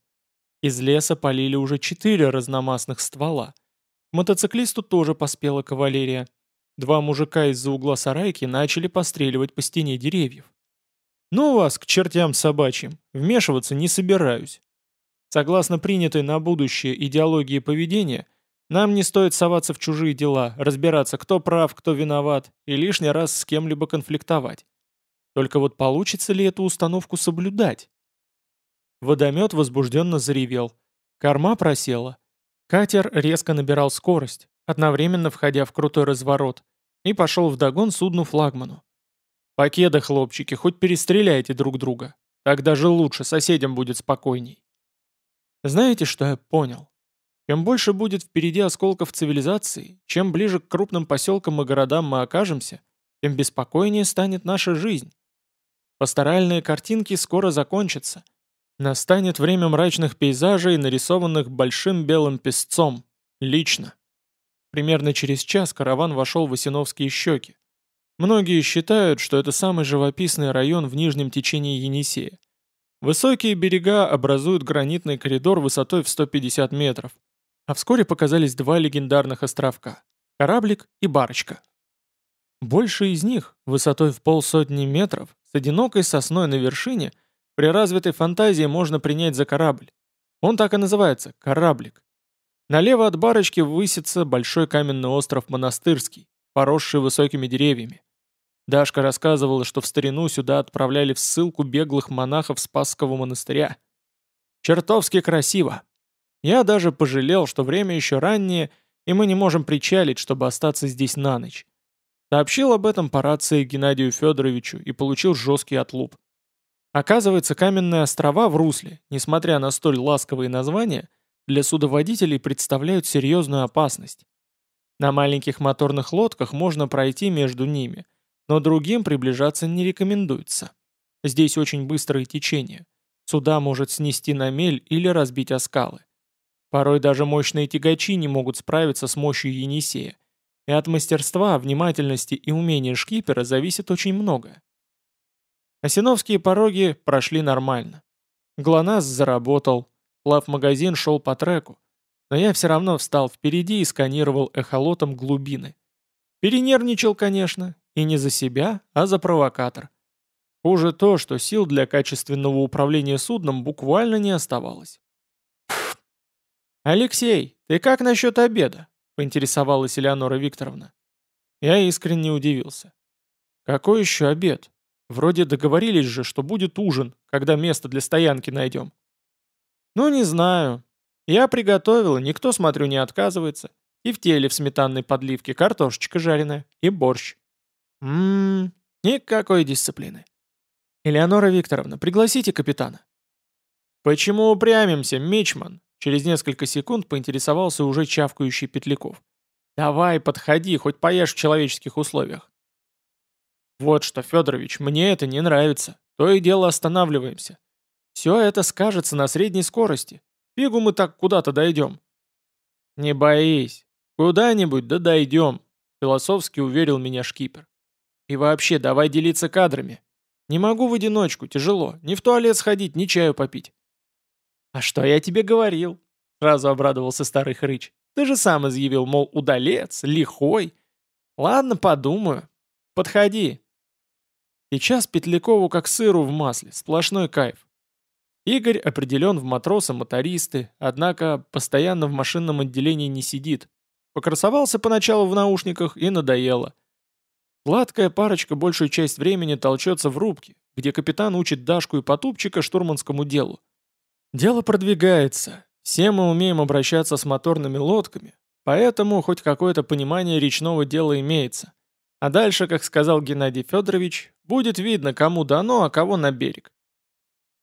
Из леса полили уже четыре разномастных ствола. Мотоциклисту тоже поспела кавалерия. Два мужика из-за угла сарайки начали постреливать по стене деревьев. «Ну вас, к чертям собачьим, вмешиваться не собираюсь. Согласно принятой на будущее идеологии поведения, нам не стоит соваться в чужие дела, разбираться, кто прав, кто виноват, и лишний раз с кем-либо конфликтовать. Только вот получится ли эту установку соблюдать? Водомет возбужденно заревел. Корма просела. Катер резко набирал скорость, одновременно входя в крутой разворот, и пошел вдогон судну флагману. «Покеда, хлопчики, хоть перестреляйте друг друга. Так даже лучше, соседям будет спокойней». Знаете, что я понял? Чем больше будет впереди осколков цивилизации, чем ближе к крупным поселкам и городам мы окажемся, тем беспокойнее станет наша жизнь. Пасторальные картинки скоро закончатся. Настанет время мрачных пейзажей, нарисованных большим белым песцом. Лично. Примерно через час караван вошел в Осиновские щеки. Многие считают, что это самый живописный район в нижнем течении Енисея. Высокие берега образуют гранитный коридор высотой в 150 метров. А вскоре показались два легендарных островка – кораблик и барочка. Больше из них, высотой в полсотни метров, с одинокой сосной на вершине, при развитой фантазии можно принять за корабль. Он так и называется – кораблик. Налево от барочки высится большой каменный остров Монастырский, поросший высокими деревьями. Дашка рассказывала, что в старину сюда отправляли в ссылку беглых монахов Спасского монастыря. Чертовски красиво. Я даже пожалел, что время еще раннее, и мы не можем причалить, чтобы остаться здесь на ночь. Сообщил об этом по рации Геннадию Федоровичу и получил жесткий отлуп. Оказывается, каменные острова в русле, несмотря на столь ласковые названия, для судоводителей представляют серьезную опасность. На маленьких моторных лодках можно пройти между ними, но другим приближаться не рекомендуется. Здесь очень быстрое течение. Суда может снести на мель или разбить о скалы. Порой даже мощные тягачи не могут справиться с мощью Енисея, и от мастерства, внимательности и умения шкипера зависит очень многое. Осиновские пороги прошли нормально. ГЛОНАСС заработал, плав-магазин шел по треку, но я все равно встал впереди и сканировал эхолотом глубины. Перенервничал, конечно, и не за себя, а за провокатор. Хуже то, что сил для качественного управления судном буквально не оставалось. «Алексей, ты как насчет обеда?» — поинтересовалась Элеонора Викторовна. Я искренне удивился. «Какой еще обед? Вроде договорились же, что будет ужин, когда место для стоянки найдем». «Ну, не знаю. Я приготовила, никто, смотрю, не отказывается. И в теле в сметанной подливке картошечка жареная и борщ. Ммм, никакой дисциплины. Элеонора Викторовна, пригласите капитана. Почему упрямимся, Мичман? Через несколько секунд поинтересовался уже чавкающий Петляков. «Давай, подходи, хоть поешь в человеческих условиях». «Вот что, Федорович, мне это не нравится. То и дело останавливаемся. Все это скажется на средней скорости. Фигу мы так куда-то дойдем». «Не боись. Куда-нибудь да дойдем», — философски уверил меня шкипер. «И вообще, давай делиться кадрами. Не могу в одиночку, тяжело. Ни в туалет сходить, ни чаю попить». «А что я тебе говорил?» — сразу обрадовался старый хрыч. «Ты же сам изъявил, мол, удалец, лихой. Ладно, подумаю. Подходи». Сейчас Петлякову как сыру в масле, сплошной кайф. Игорь определен в матросы-мотористы, однако постоянно в машинном отделении не сидит. Покрасовался поначалу в наушниках и надоело. Сладкая парочка большую часть времени толчется в рубке, где капитан учит Дашку и Потупчика штурманскому делу. Дело продвигается. Все мы умеем обращаться с моторными лодками, поэтому хоть какое-то понимание речного дела имеется. А дальше, как сказал Геннадий Федорович, будет видно, кому дано, а кого на берег.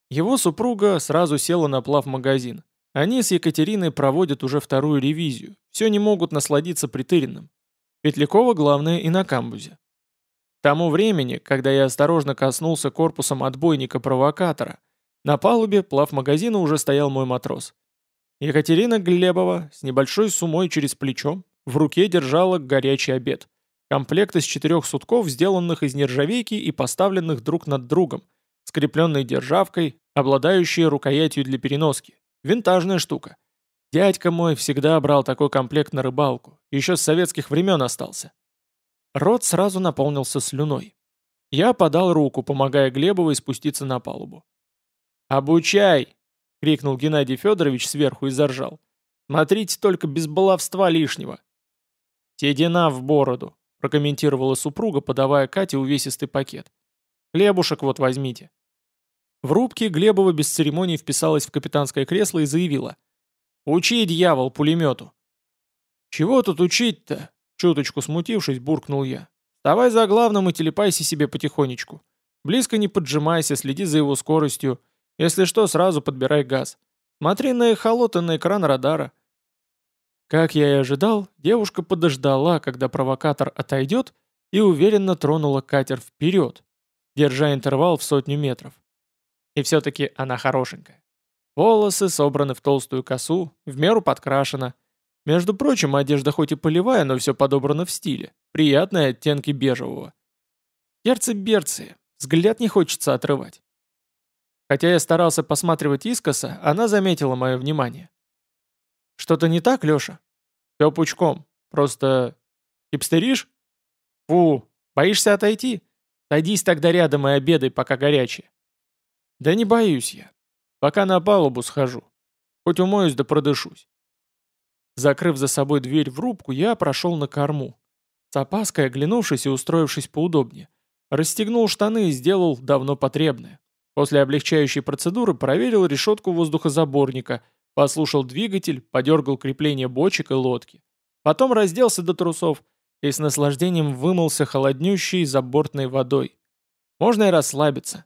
Его супруга сразу села на плав-магазин. Они с Екатериной проводят уже вторую ревизию, все не могут насладиться притыренным. Петлякова главное и на камбузе. К тому времени, когда я осторожно коснулся корпусом отбойника-провокатора, на палубе плавмагазина уже стоял мой матрос. Екатерина Глебова с небольшой сумой через плечо, в руке держала горячий обед. Комплект из четырех сутков, сделанных из нержавейки и поставленных друг над другом, скрепленной державкой, обладающей рукоятью для переноски. Винтажная штука. Дядька мой всегда брал такой комплект на рыбалку, еще с советских времен остался. Рот сразу наполнился слюной. Я подал руку, помогая Глебовой спуститься на палубу. «Обучай!» — крикнул Геннадий Федорович сверху и заржал. «Смотрите только без баловства лишнего!» «Седина в бороду!» — прокомментировала супруга, подавая Кате увесистый пакет. «Хлебушек вот возьмите». В рубке Глебова без церемоний вписалась в капитанское кресло и заявила. «Учи, дьявол, пулемету!» «Чего тут учить-то?» Чуточку смутившись, буркнул я. Вставай за главным и телепайся себе потихонечку. Близко не поджимайся, следи за его скоростью. Если что, сразу подбирай газ. Смотри на эхолот и на экран радара. Как я и ожидал, девушка подождала, когда провокатор отойдет, и уверенно тронула катер вперед, держа интервал в сотню метров. И все-таки она хорошенькая. Волосы собраны в толстую косу, в меру подкрашена, между прочим, одежда хоть и полевая, но все подобрано в стиле. Приятные оттенки бежевого. Перцы-берцы, взгляд не хочется отрывать. Хотя я старался посматривать искоса, она заметила мое внимание. «Что-то не так, Леша?» «Все пучком. Просто... Хипстеришь?» «Фу, боишься отойти? Садись тогда рядом и обедай, пока горячее». «Да не боюсь я. Пока на палубу схожу. Хоть умоюсь да продышусь. Закрыв за собой дверь в рубку, я прошел на корму. С опаской оглянувшись и устроившись поудобнее. Расстегнул штаны и сделал давно потребное. После облегчающей процедуры проверил решетку воздухозаборника, послушал двигатель, подергал крепление бочек и лодки. Потом разделся до трусов и с наслаждением вымылся холоднющей забортной водой. Можно и расслабиться.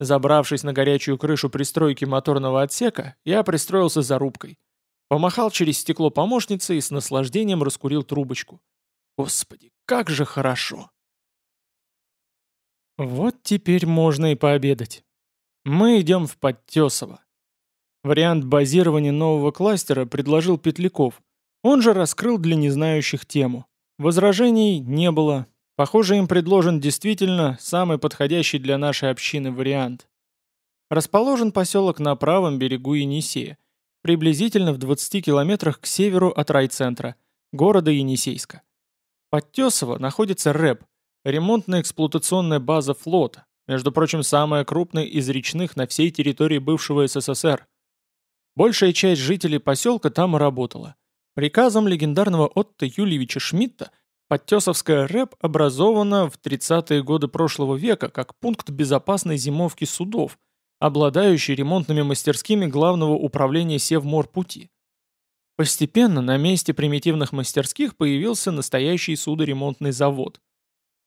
Забравшись на горячую крышу пристройки моторного отсека, я пристроился за рубкой. Помахал через стекло помощницы и с наслаждением раскурил трубочку. Господи, как же хорошо! Вот теперь можно и пообедать. Мы идем в Подтесово. Вариант базирования нового кластера предложил Петляков. Он же раскрыл для незнающих тему. Возражений не было. Похоже, им предложен действительно самый подходящий для нашей общины вариант. Расположен поселок на правом берегу Енисея, приблизительно в 20 километрах к северу от райцентра, города Енисейска. Подтесово находится РЭП, ремонтно-эксплуатационная база флота, между прочим, самая крупная из речных на всей территории бывшего СССР. Большая часть жителей поселка там и работала. Приказом легендарного Отто Юльевича Шмидта Подтесовская РЭП образована в 30-е годы прошлого века как пункт безопасной зимовки судов – обладающий ремонтными мастерскими Главного управления Севморпути. Постепенно на месте примитивных мастерских появился настоящий судоремонтный завод.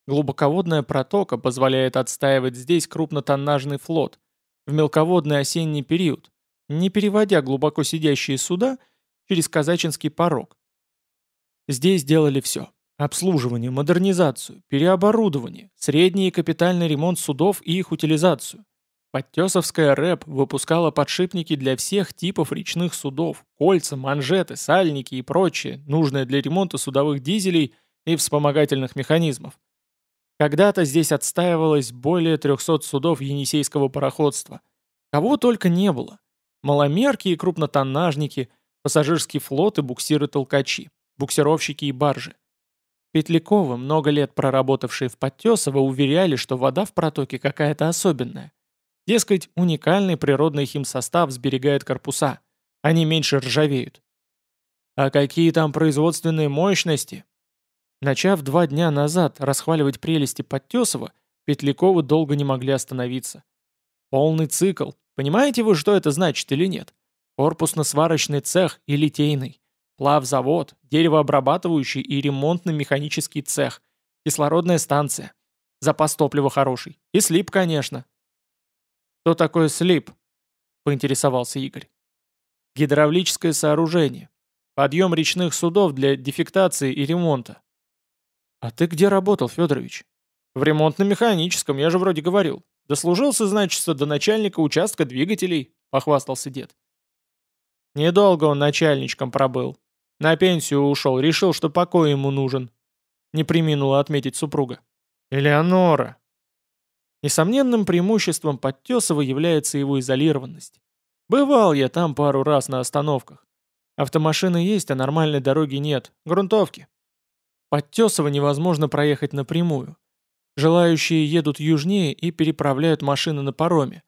Глубоководная протока позволяет отстаивать здесь крупнотоннажный флот в мелководный осенний период, не переводя глубоко сидящие суда через Казачинский порог. Здесь делали все. Обслуживание, модернизацию, переоборудование, средний и капитальный ремонт судов и их утилизацию – Подтесовская рэп выпускала подшипники для всех типов речных судов, кольца, манжеты, сальники и прочее, нужное для ремонта судовых дизелей и вспомогательных механизмов. Когда-то здесь отстаивалось более 300 судов енисейского пароходства. Кого только не было. Маломерки и крупнотоннажники, пассажирский флот и буксиры-толкачи, буксировщики и баржи. Петляковы, много лет проработавшие в Подтесово, уверяли, что вода в протоке какая-то особенная. Дескать, уникальный природный химсостав сберегает корпуса. Они меньше ржавеют. А какие там производственные мощности? Начав два дня назад расхваливать прелести Подтесова, Петляковы долго не могли остановиться. Полный цикл. Понимаете вы, что это значит или нет? Корпусно-сварочный цех и литейный. Плавзавод, деревообрабатывающий и ремонтно-механический цех. Кислородная станция. Запас топлива хороший. И слип, конечно. «Что такое слип?» — поинтересовался Игорь. «Гидравлическое сооружение. Подъем речных судов для дефектации и ремонта». «А ты где работал, Федорович?» «В ремонтно-механическом, я же вроде говорил. Дослужился, значит, до начальника участка двигателей», — похвастался дед. «Недолго он начальничком пробыл», На пенсию ушел, решил, что покой ему нужен. Не приминула отметить супруга. Элеонора. Несомненным преимуществом Подтесова является его изолированность. Бывал я там пару раз на остановках. Автомашины есть, а нормальной дороги нет. Грунтовки. Подтесово невозможно проехать напрямую. Желающие едут южнее и переправляют машины на пароме.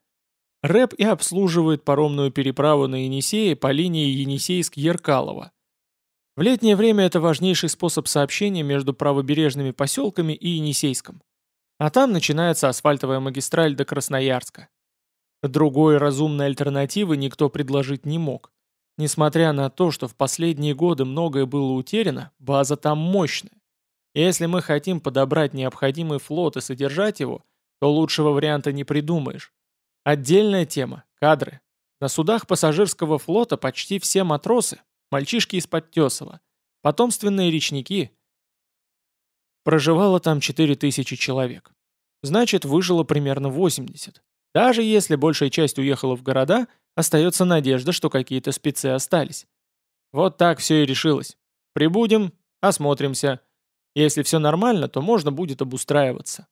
РЭП и обслуживает паромную переправу на Енисее по линии Енисейск-Еркалово. В летнее время это важнейший способ сообщения между правобережными поселками и Енисейском. А там начинается асфальтовая магистраль до Красноярска. Другой разумной альтернативы никто предложить не мог. Несмотря на то, что в последние годы многое было утеряно, база там мощная. Если мы хотим подобрать необходимый флот и содержать его, то лучшего варианта не придумаешь. Отдельная тема – кадры. На судах пассажирского флота почти все матросы – мальчишки из Подтесова, потомственные речники. Проживало там 4000 человек. Значит, выжило примерно 80. Даже если большая часть уехала в города, остается надежда, что какие-то спецы остались. Вот так все и решилось. Прибудем, осмотримся. Если все нормально, то можно будет обустраиваться.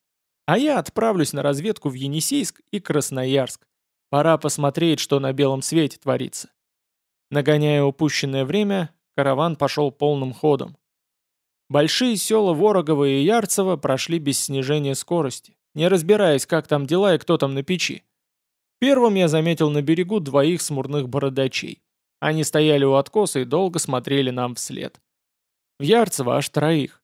А я отправлюсь на разведку в Енисейск и Красноярск. Пора посмотреть, что на белом свете творится. Нагоняя упущенное время, караван пошел полным ходом. Большие села Ворогово и Ярцево прошли без снижения скорости, не разбираясь, как там дела и кто там на печи. Первым я заметил на берегу двоих смурных бородачей. Они стояли у откоса и долго смотрели нам вслед. В Ярцево аж троих.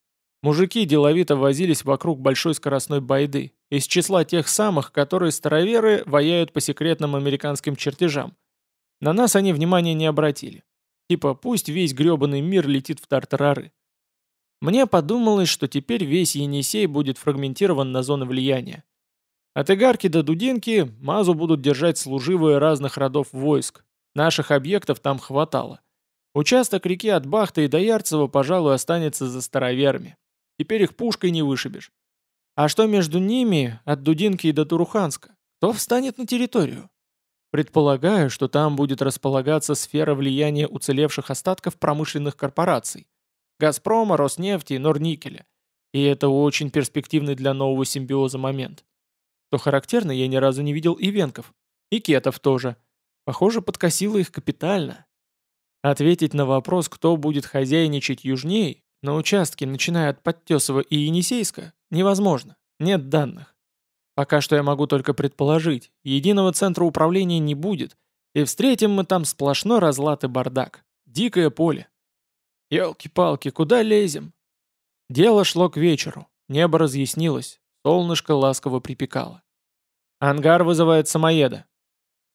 Мужики деловито возились вокруг большой скоростной байды, из числа тех самых, которые староверы ваяют по секретным американским чертежам. На нас они внимания не обратили. Типа, пусть весь грёбаный мир летит в тартарары. Мне подумалось, что теперь весь Енисей будет фрагментирован на зоны влияния. От Игарки до Дудинки Мазу будут держать служивые разных родов войск. Наших объектов там хватало. Участок реки от Бахты и до Ярцева, пожалуй, останется за староверами. Теперь их пушкой не вышибешь. А что между ними, от Дудинки и до Туруханска? Кто встанет на территорию? Предполагаю, что там будет располагаться сфера влияния уцелевших остатков промышленных корпораций. Газпрома, Роснефти и Норникеля. И это очень перспективный для нового симбиоза момент. Что характерно, я ни разу не видел ивенков. И кетов тоже. Похоже, подкосило их капитально. Ответить на вопрос, кто будет хозяйничать южнее, на участке, начиная от Подтесова и Енисейска, невозможно. Нет данных. Пока что я могу только предположить. Единого центра управления не будет, и встретим мы там сплошной разлад и бардак. Дикое поле. Елки-палки, куда лезем? Дело шло к вечеру. Небо разъяснилось. Солнышко ласково припекало. Ангар вызывает самоеда.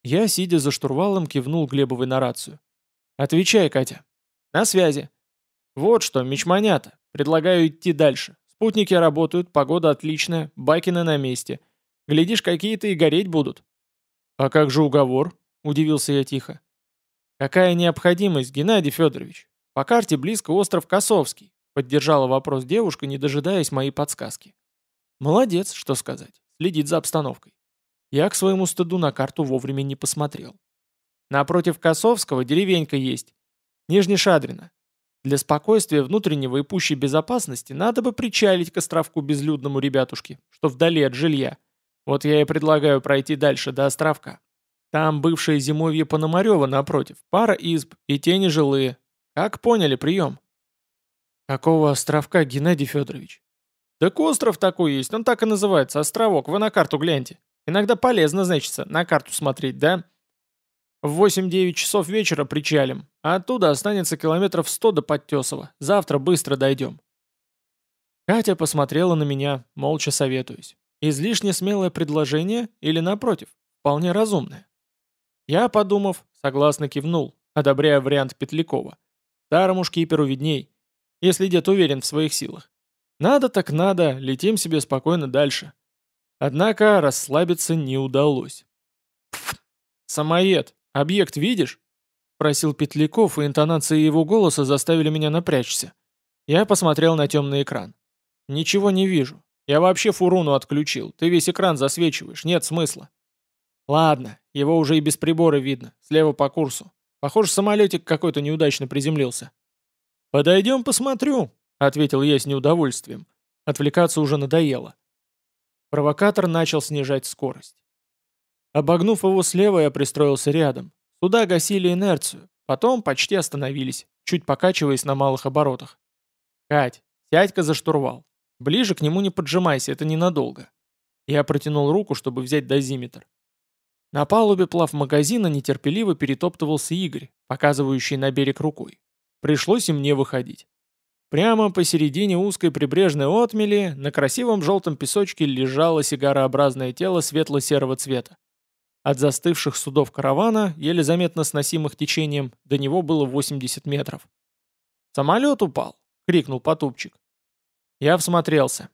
Я, сидя за штурвалом, кивнул Глебовой на рацию. «Отвечай, Катя». «На связи». «Вот что, мечманята, предлагаю идти дальше. Спутники работают, погода отличная, бакины на месте. Глядишь, какие-то и гореть будут». «А как же уговор?» – удивился я тихо. «Какая необходимость, Геннадий Федорович? По карте близко остров Косовский», – поддержала вопрос девушка, не дожидаясь моей подсказки. «Молодец, что сказать, следит за обстановкой. Я к своему стыду на карту вовремя не посмотрел. Напротив Косовского деревенька есть. Нижнешадрина. Для спокойствия внутреннего и пущей безопасности надо бы причалить к островку безлюдному ребятушке, что вдали от жилья. Вот я и предлагаю пройти дальше, до островка. Там бывшее зимовье Пономарева напротив, пара изб и тени жилые. Как поняли прием? Какого островка, Геннадий Федорович? Так остров такой есть, он так и называется, островок, вы на карту гляньте. Иногда полезно, значится, на карту смотреть, да? В 8-9 часов вечера причалим, оттуда останется километров 100 до Подтесова. Завтра быстро дойдем». Катя посмотрела на меня, молча советуясь. Излишне смелое предложение или, напротив, вполне разумное? Я, подумав, согласно кивнул, одобряя вариант Петлякова. Старому шкиперу видней, если дед уверен в своих силах. Надо так надо, летим себе спокойно дальше. Однако расслабиться не удалось. «Самоед!» «Объект видишь?» — просил Петляков, и интонации его голоса заставили меня напрячься. Я посмотрел на темный экран. «Ничего не вижу. Я вообще фуруну отключил. Ты весь экран засвечиваешь. Нет смысла». «Ладно, его уже и без прибора видно. Слева по курсу. Похоже, самолетик какой-то неудачно приземлился». «Подойдем посмотрю», — ответил я с неудовольствием. Отвлекаться уже надоело. Провокатор начал снижать скорость. Обогнув его слева, я пристроился рядом. Сюда гасили инерцию, потом почти остановились, чуть покачиваясь на малых оборотах. «Кать, сядь-ка за штурвал. Ближе к нему не поджимайся, это ненадолго». Я протянул руку, чтобы взять дозиметр. На палубе плав магазина нетерпеливо перетоптывался Игорь, показывающий на берег рукой. Пришлось и мне выходить. Прямо посередине узкой прибрежной отмели на красивом желтом песочке лежало сигарообразное тело светло-серого цвета. От застывших судов каравана, еле заметно сносимых течением, до него было 80 метров. «Самолет упал!» — крикнул Потупчик. Я всмотрелся.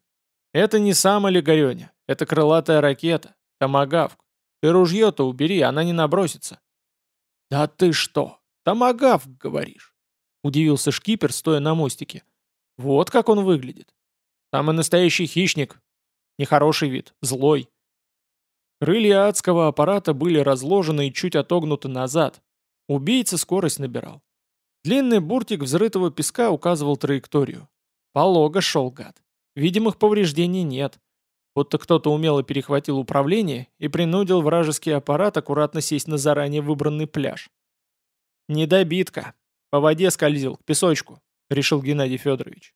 «Это не сам Олегареня, это крылатая ракета, томагавк. Ты ружье-то убери, она не набросится». «Да ты что, томагавк, говоришь?» — удивился шкипер, стоя на мостике. «Вот как он выглядит. Самый настоящий хищник. Нехороший вид, злой». Крылья адского аппарата были разложены и чуть отогнуты назад. Убийца скорость набирал. Длинный буртик взрытого песка указывал траекторию. Полого шел гад. Видимых повреждений нет. Будто кто-то умело перехватил управление и принудил вражеский аппарат аккуратно сесть на заранее выбранный пляж. «Недобитка. По воде скользил, к песочку», — решил Геннадий Федорович.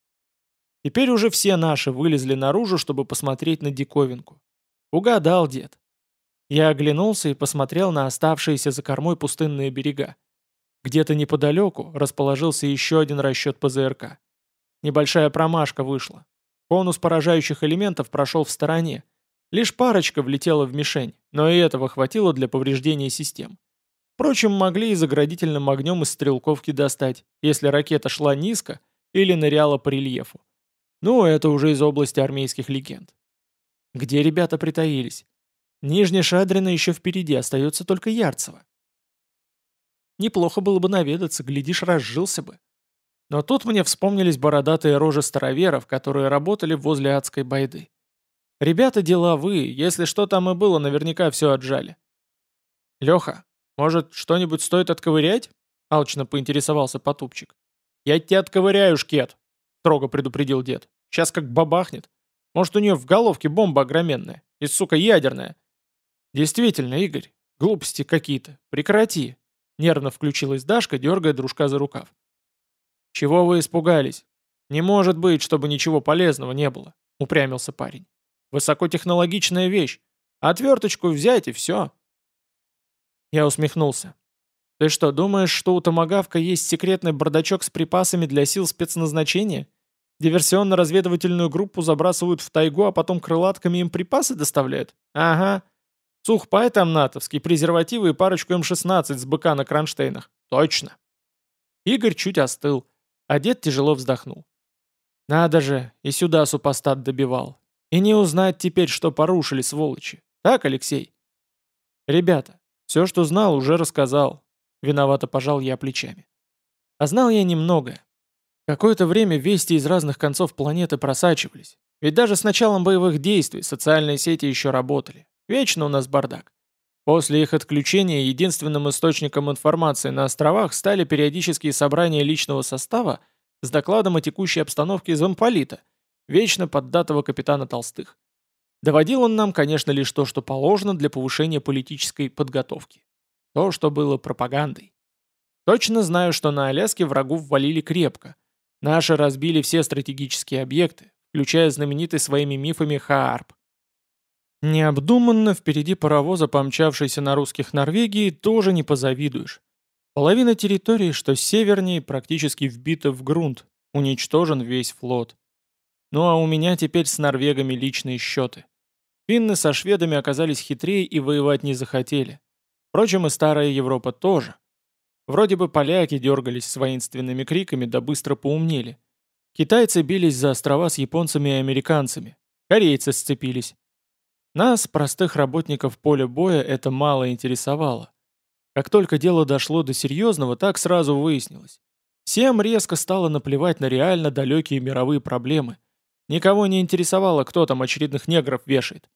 Теперь уже все наши вылезли наружу, чтобы посмотреть на диковинку. Угадал дед. Я оглянулся и посмотрел на оставшиеся за кормой пустынные берега. Где-то неподалеку расположился еще один расчет ПЗРК. Небольшая промашка вышла. Конус поражающих элементов прошел в стороне. Лишь парочка влетела в мишень, но и этого хватило для повреждения систем. Впрочем, могли и заградительным огнем из стрелковки достать, если ракета шла низко или ныряла по рельефу. Ну, это уже из области армейских легенд. Где ребята притаились? Нижняя Шадрина еще впереди, остается только Ярцево. Неплохо было бы наведаться, глядишь, разжился бы. Но тут мне вспомнились бородатые рожи староверов, которые работали возле адской байды. Ребята деловые, если что там и было, наверняка все отжали. «Леха, может, что-нибудь стоит отковырять?» — алчно поинтересовался Потупчик. «Я тебя отковыряю, шкет!» — строго предупредил дед. «Сейчас как бабахнет. Может, у нее в головке бомба огроменная. И, сука, ядерная». «Действительно, Игорь, глупости какие-то. Прекрати!» Нервно включилась Дашка, дергая дружка за рукав. «Чего вы испугались? Не может быть, чтобы ничего полезного не было», — упрямился парень. «Высокотехнологичная вещь. Отверточку взять и все». Я усмехнулся. «Ты что, думаешь, что у Томагавка есть секретный бардачок с припасами для сил спецназначения? Диверсионно-разведывательную группу забрасывают в тайгу, а потом крылатками им припасы доставляют? Ага. Сухпай там натовский, презервативы и парочку М-16 с быка на кронштейнах. Точно». Игорь чуть остыл. А дед тяжело вздохнул. Надо же, и сюда супостат добивал. И не узнать теперь, что порушили сволочи. Так, Алексей? Ребята, все, что знал, уже рассказал. Виновато пожал я плечами. А знал я немного. Какое-то время вести из разных концов планеты просачивались. Ведь даже с началом боевых действий социальные сети еще работали. Вечно у нас бардак. После их отключения единственным источником информации на островах стали периодические собрания личного состава с докладом о текущей обстановке из Амполита, вечно поддатого капитана Толстых. Доводил он нам, конечно, лишь то, что положено для повышения политической подготовки. То, что было пропагандой. Точно знаю, что на Аляске врагу ввалили крепко. Наши разбили все стратегические объекты, включая знаменитый своими мифами Хаарп. Необдуманно впереди паровоза, помчавшейся на русских Норвегии, тоже не позавидуешь. Половина территории, что севернее, практически вбита в грунт, уничтожен весь флот. Ну а у меня теперь с норвегами личные счеты. Финны со шведами оказались хитрее и воевать не захотели. Впрочем, и старая Европа тоже. Вроде бы поляки дергались с воинственными криками, да быстро поумнели. Китайцы бились за острова с японцами и американцами. Корейцы сцепились. Нас, простых работников поля боя, это мало интересовало. Как только дело дошло до серьезного, так сразу выяснилось. Всем резко стало наплевать на реально далекие мировые проблемы. Никого не интересовало, кто там очередных негров вешает.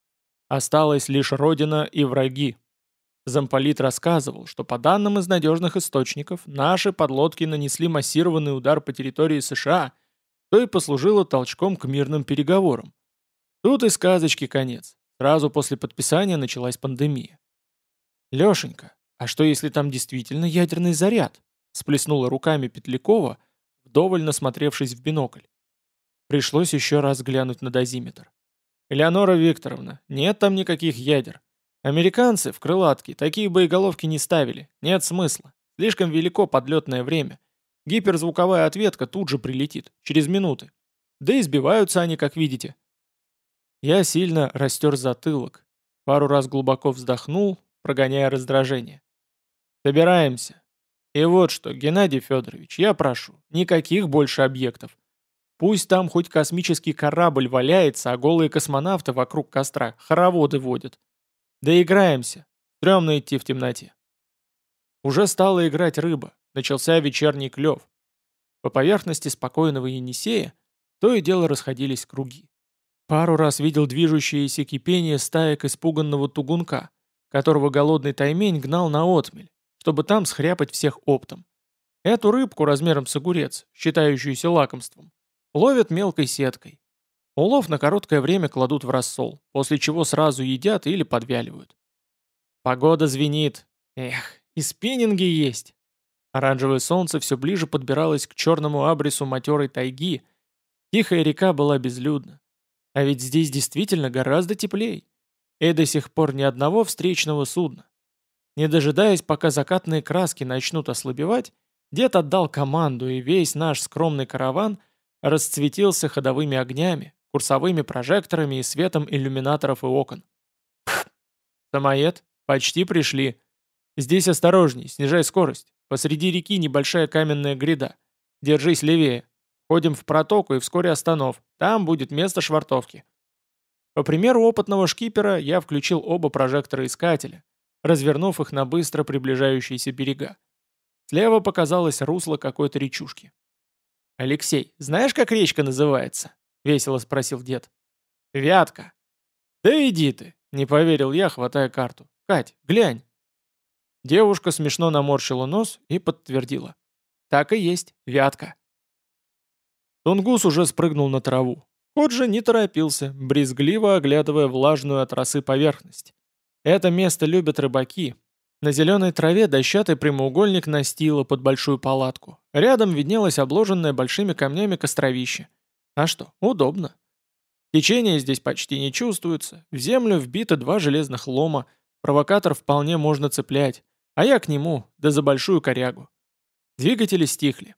Осталась лишь родина и враги. Замполит рассказывал, что по данным из надежных источников, наши подлодки нанесли массированный удар по территории США, что и послужило толчком к мирным переговорам. Тут и сказочки конец. Сразу после подписания началась пандемия. «Лешенька, а что если там действительно ядерный заряд?» сплеснула руками Петлякова, вдоволь насмотревшись в бинокль. Пришлось еще раз глянуть на дозиметр. «Элеонора Викторовна, нет там никаких ядер. Американцы в крылатке такие боеголовки не ставили, нет смысла. Слишком велико подлетное время. Гиперзвуковая ответка тут же прилетит, через минуты. Да и сбиваются они, как видите. Я сильно растер затылок, пару раз глубоко вздохнул, прогоняя раздражение. Собираемся. И вот что, Геннадий Федорович, я прошу, никаких больше объектов. Пусть там хоть космический корабль валяется, а голые космонавты вокруг костра хороводы водят. Доиграемся. Стремно идти в темноте. Уже стала играть рыба, начался вечерний клев. По поверхности спокойного Енисея то и дело расходились круги. Пару раз видел движущееся кипение стаек испуганного тугунка, которого голодный таймень гнал на отмель, чтобы там схряпать всех оптом. Эту рыбку размером с огурец, считающуюся лакомством, ловят мелкой сеткой, Улов на короткое время кладут в рассол, после чего сразу едят или подвяливают. Погода звенит. Эх, и спиннинги есть. Оранжевое солнце все ближе подбиралось к черному абрису матерой тайги. Тихая река была безлюдна. А ведь здесь действительно гораздо теплей. И до сих пор ни одного встречного судна. Не дожидаясь, пока закатные краски начнут ослабевать, дед отдал команду, и весь наш скромный караван расцветился ходовыми огнями, курсовыми прожекторами и светом иллюминаторов и окон. Самоед, почти пришли. Здесь осторожней, снижай скорость. Посреди реки небольшая каменная гряда. Держись левее. Ходим в протоку и вскоре останов. Там будет место швартовки. По примеру опытного шкипера я включил оба прожектора искателя, развернув их на быстро приближающиеся берега. Слева показалось русло какой-то речушки. «Алексей, знаешь, как речка называется?» — весело спросил дед. «Вятка». «Да иди ты», — не поверил я, хватая карту. «Кать, глянь». Девушка смешно наморщила нос и подтвердила. «Так и есть, вятка». Тунгус уже спрыгнул на траву. Кот же не торопился, брезгливо оглядывая влажную от росы поверхность. Это место любят рыбаки. На зеленой траве дощатый прямоугольник настила под большую палатку. Рядом виднелось обложенное большими камнями костровище. А что, удобно. Течение здесь почти не чувствуется, в землю вбито два железных лома, провокатор вполне можно цеплять, а я к нему, да за большую корягу. Двигатели стихли.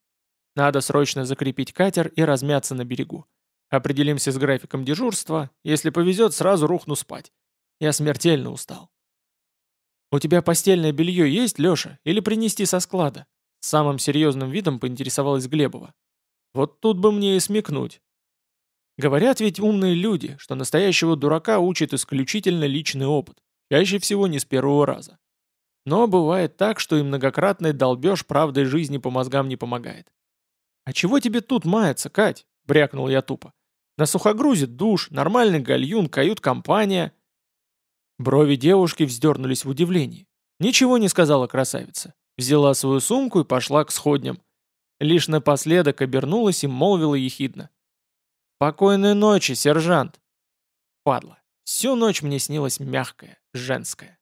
Надо срочно закрепить катер и размяться на берегу. Определимся с графиком дежурства, если повезет, сразу рухну спать. Я смертельно устал. «У тебя постельное белье есть, Леша, или принести со склада?» Самым серьезным видом поинтересовалась Глебова. Вот тут бы мне и смекнуть. Говорят ведь умные люди, что настоящего дурака учит исключительно личный опыт, чаще всего не с первого раза. Но бывает так, что и многократный долбеж правдой жизни по мозгам не помогает. «А чего тебе тут мается, Кать?» — брякнул я тупо. «На сухогрузе душ, нормальный гальюн, кают-компания». Брови девушки вздернулись в удивлении. Ничего не сказала красавица. Взяла свою сумку и пошла к сходням. Лишь напоследок обернулась и молвила ехидно. «Спокойной ночи, сержант!» Падла. Всю ночь мне снилась мягкая, женская.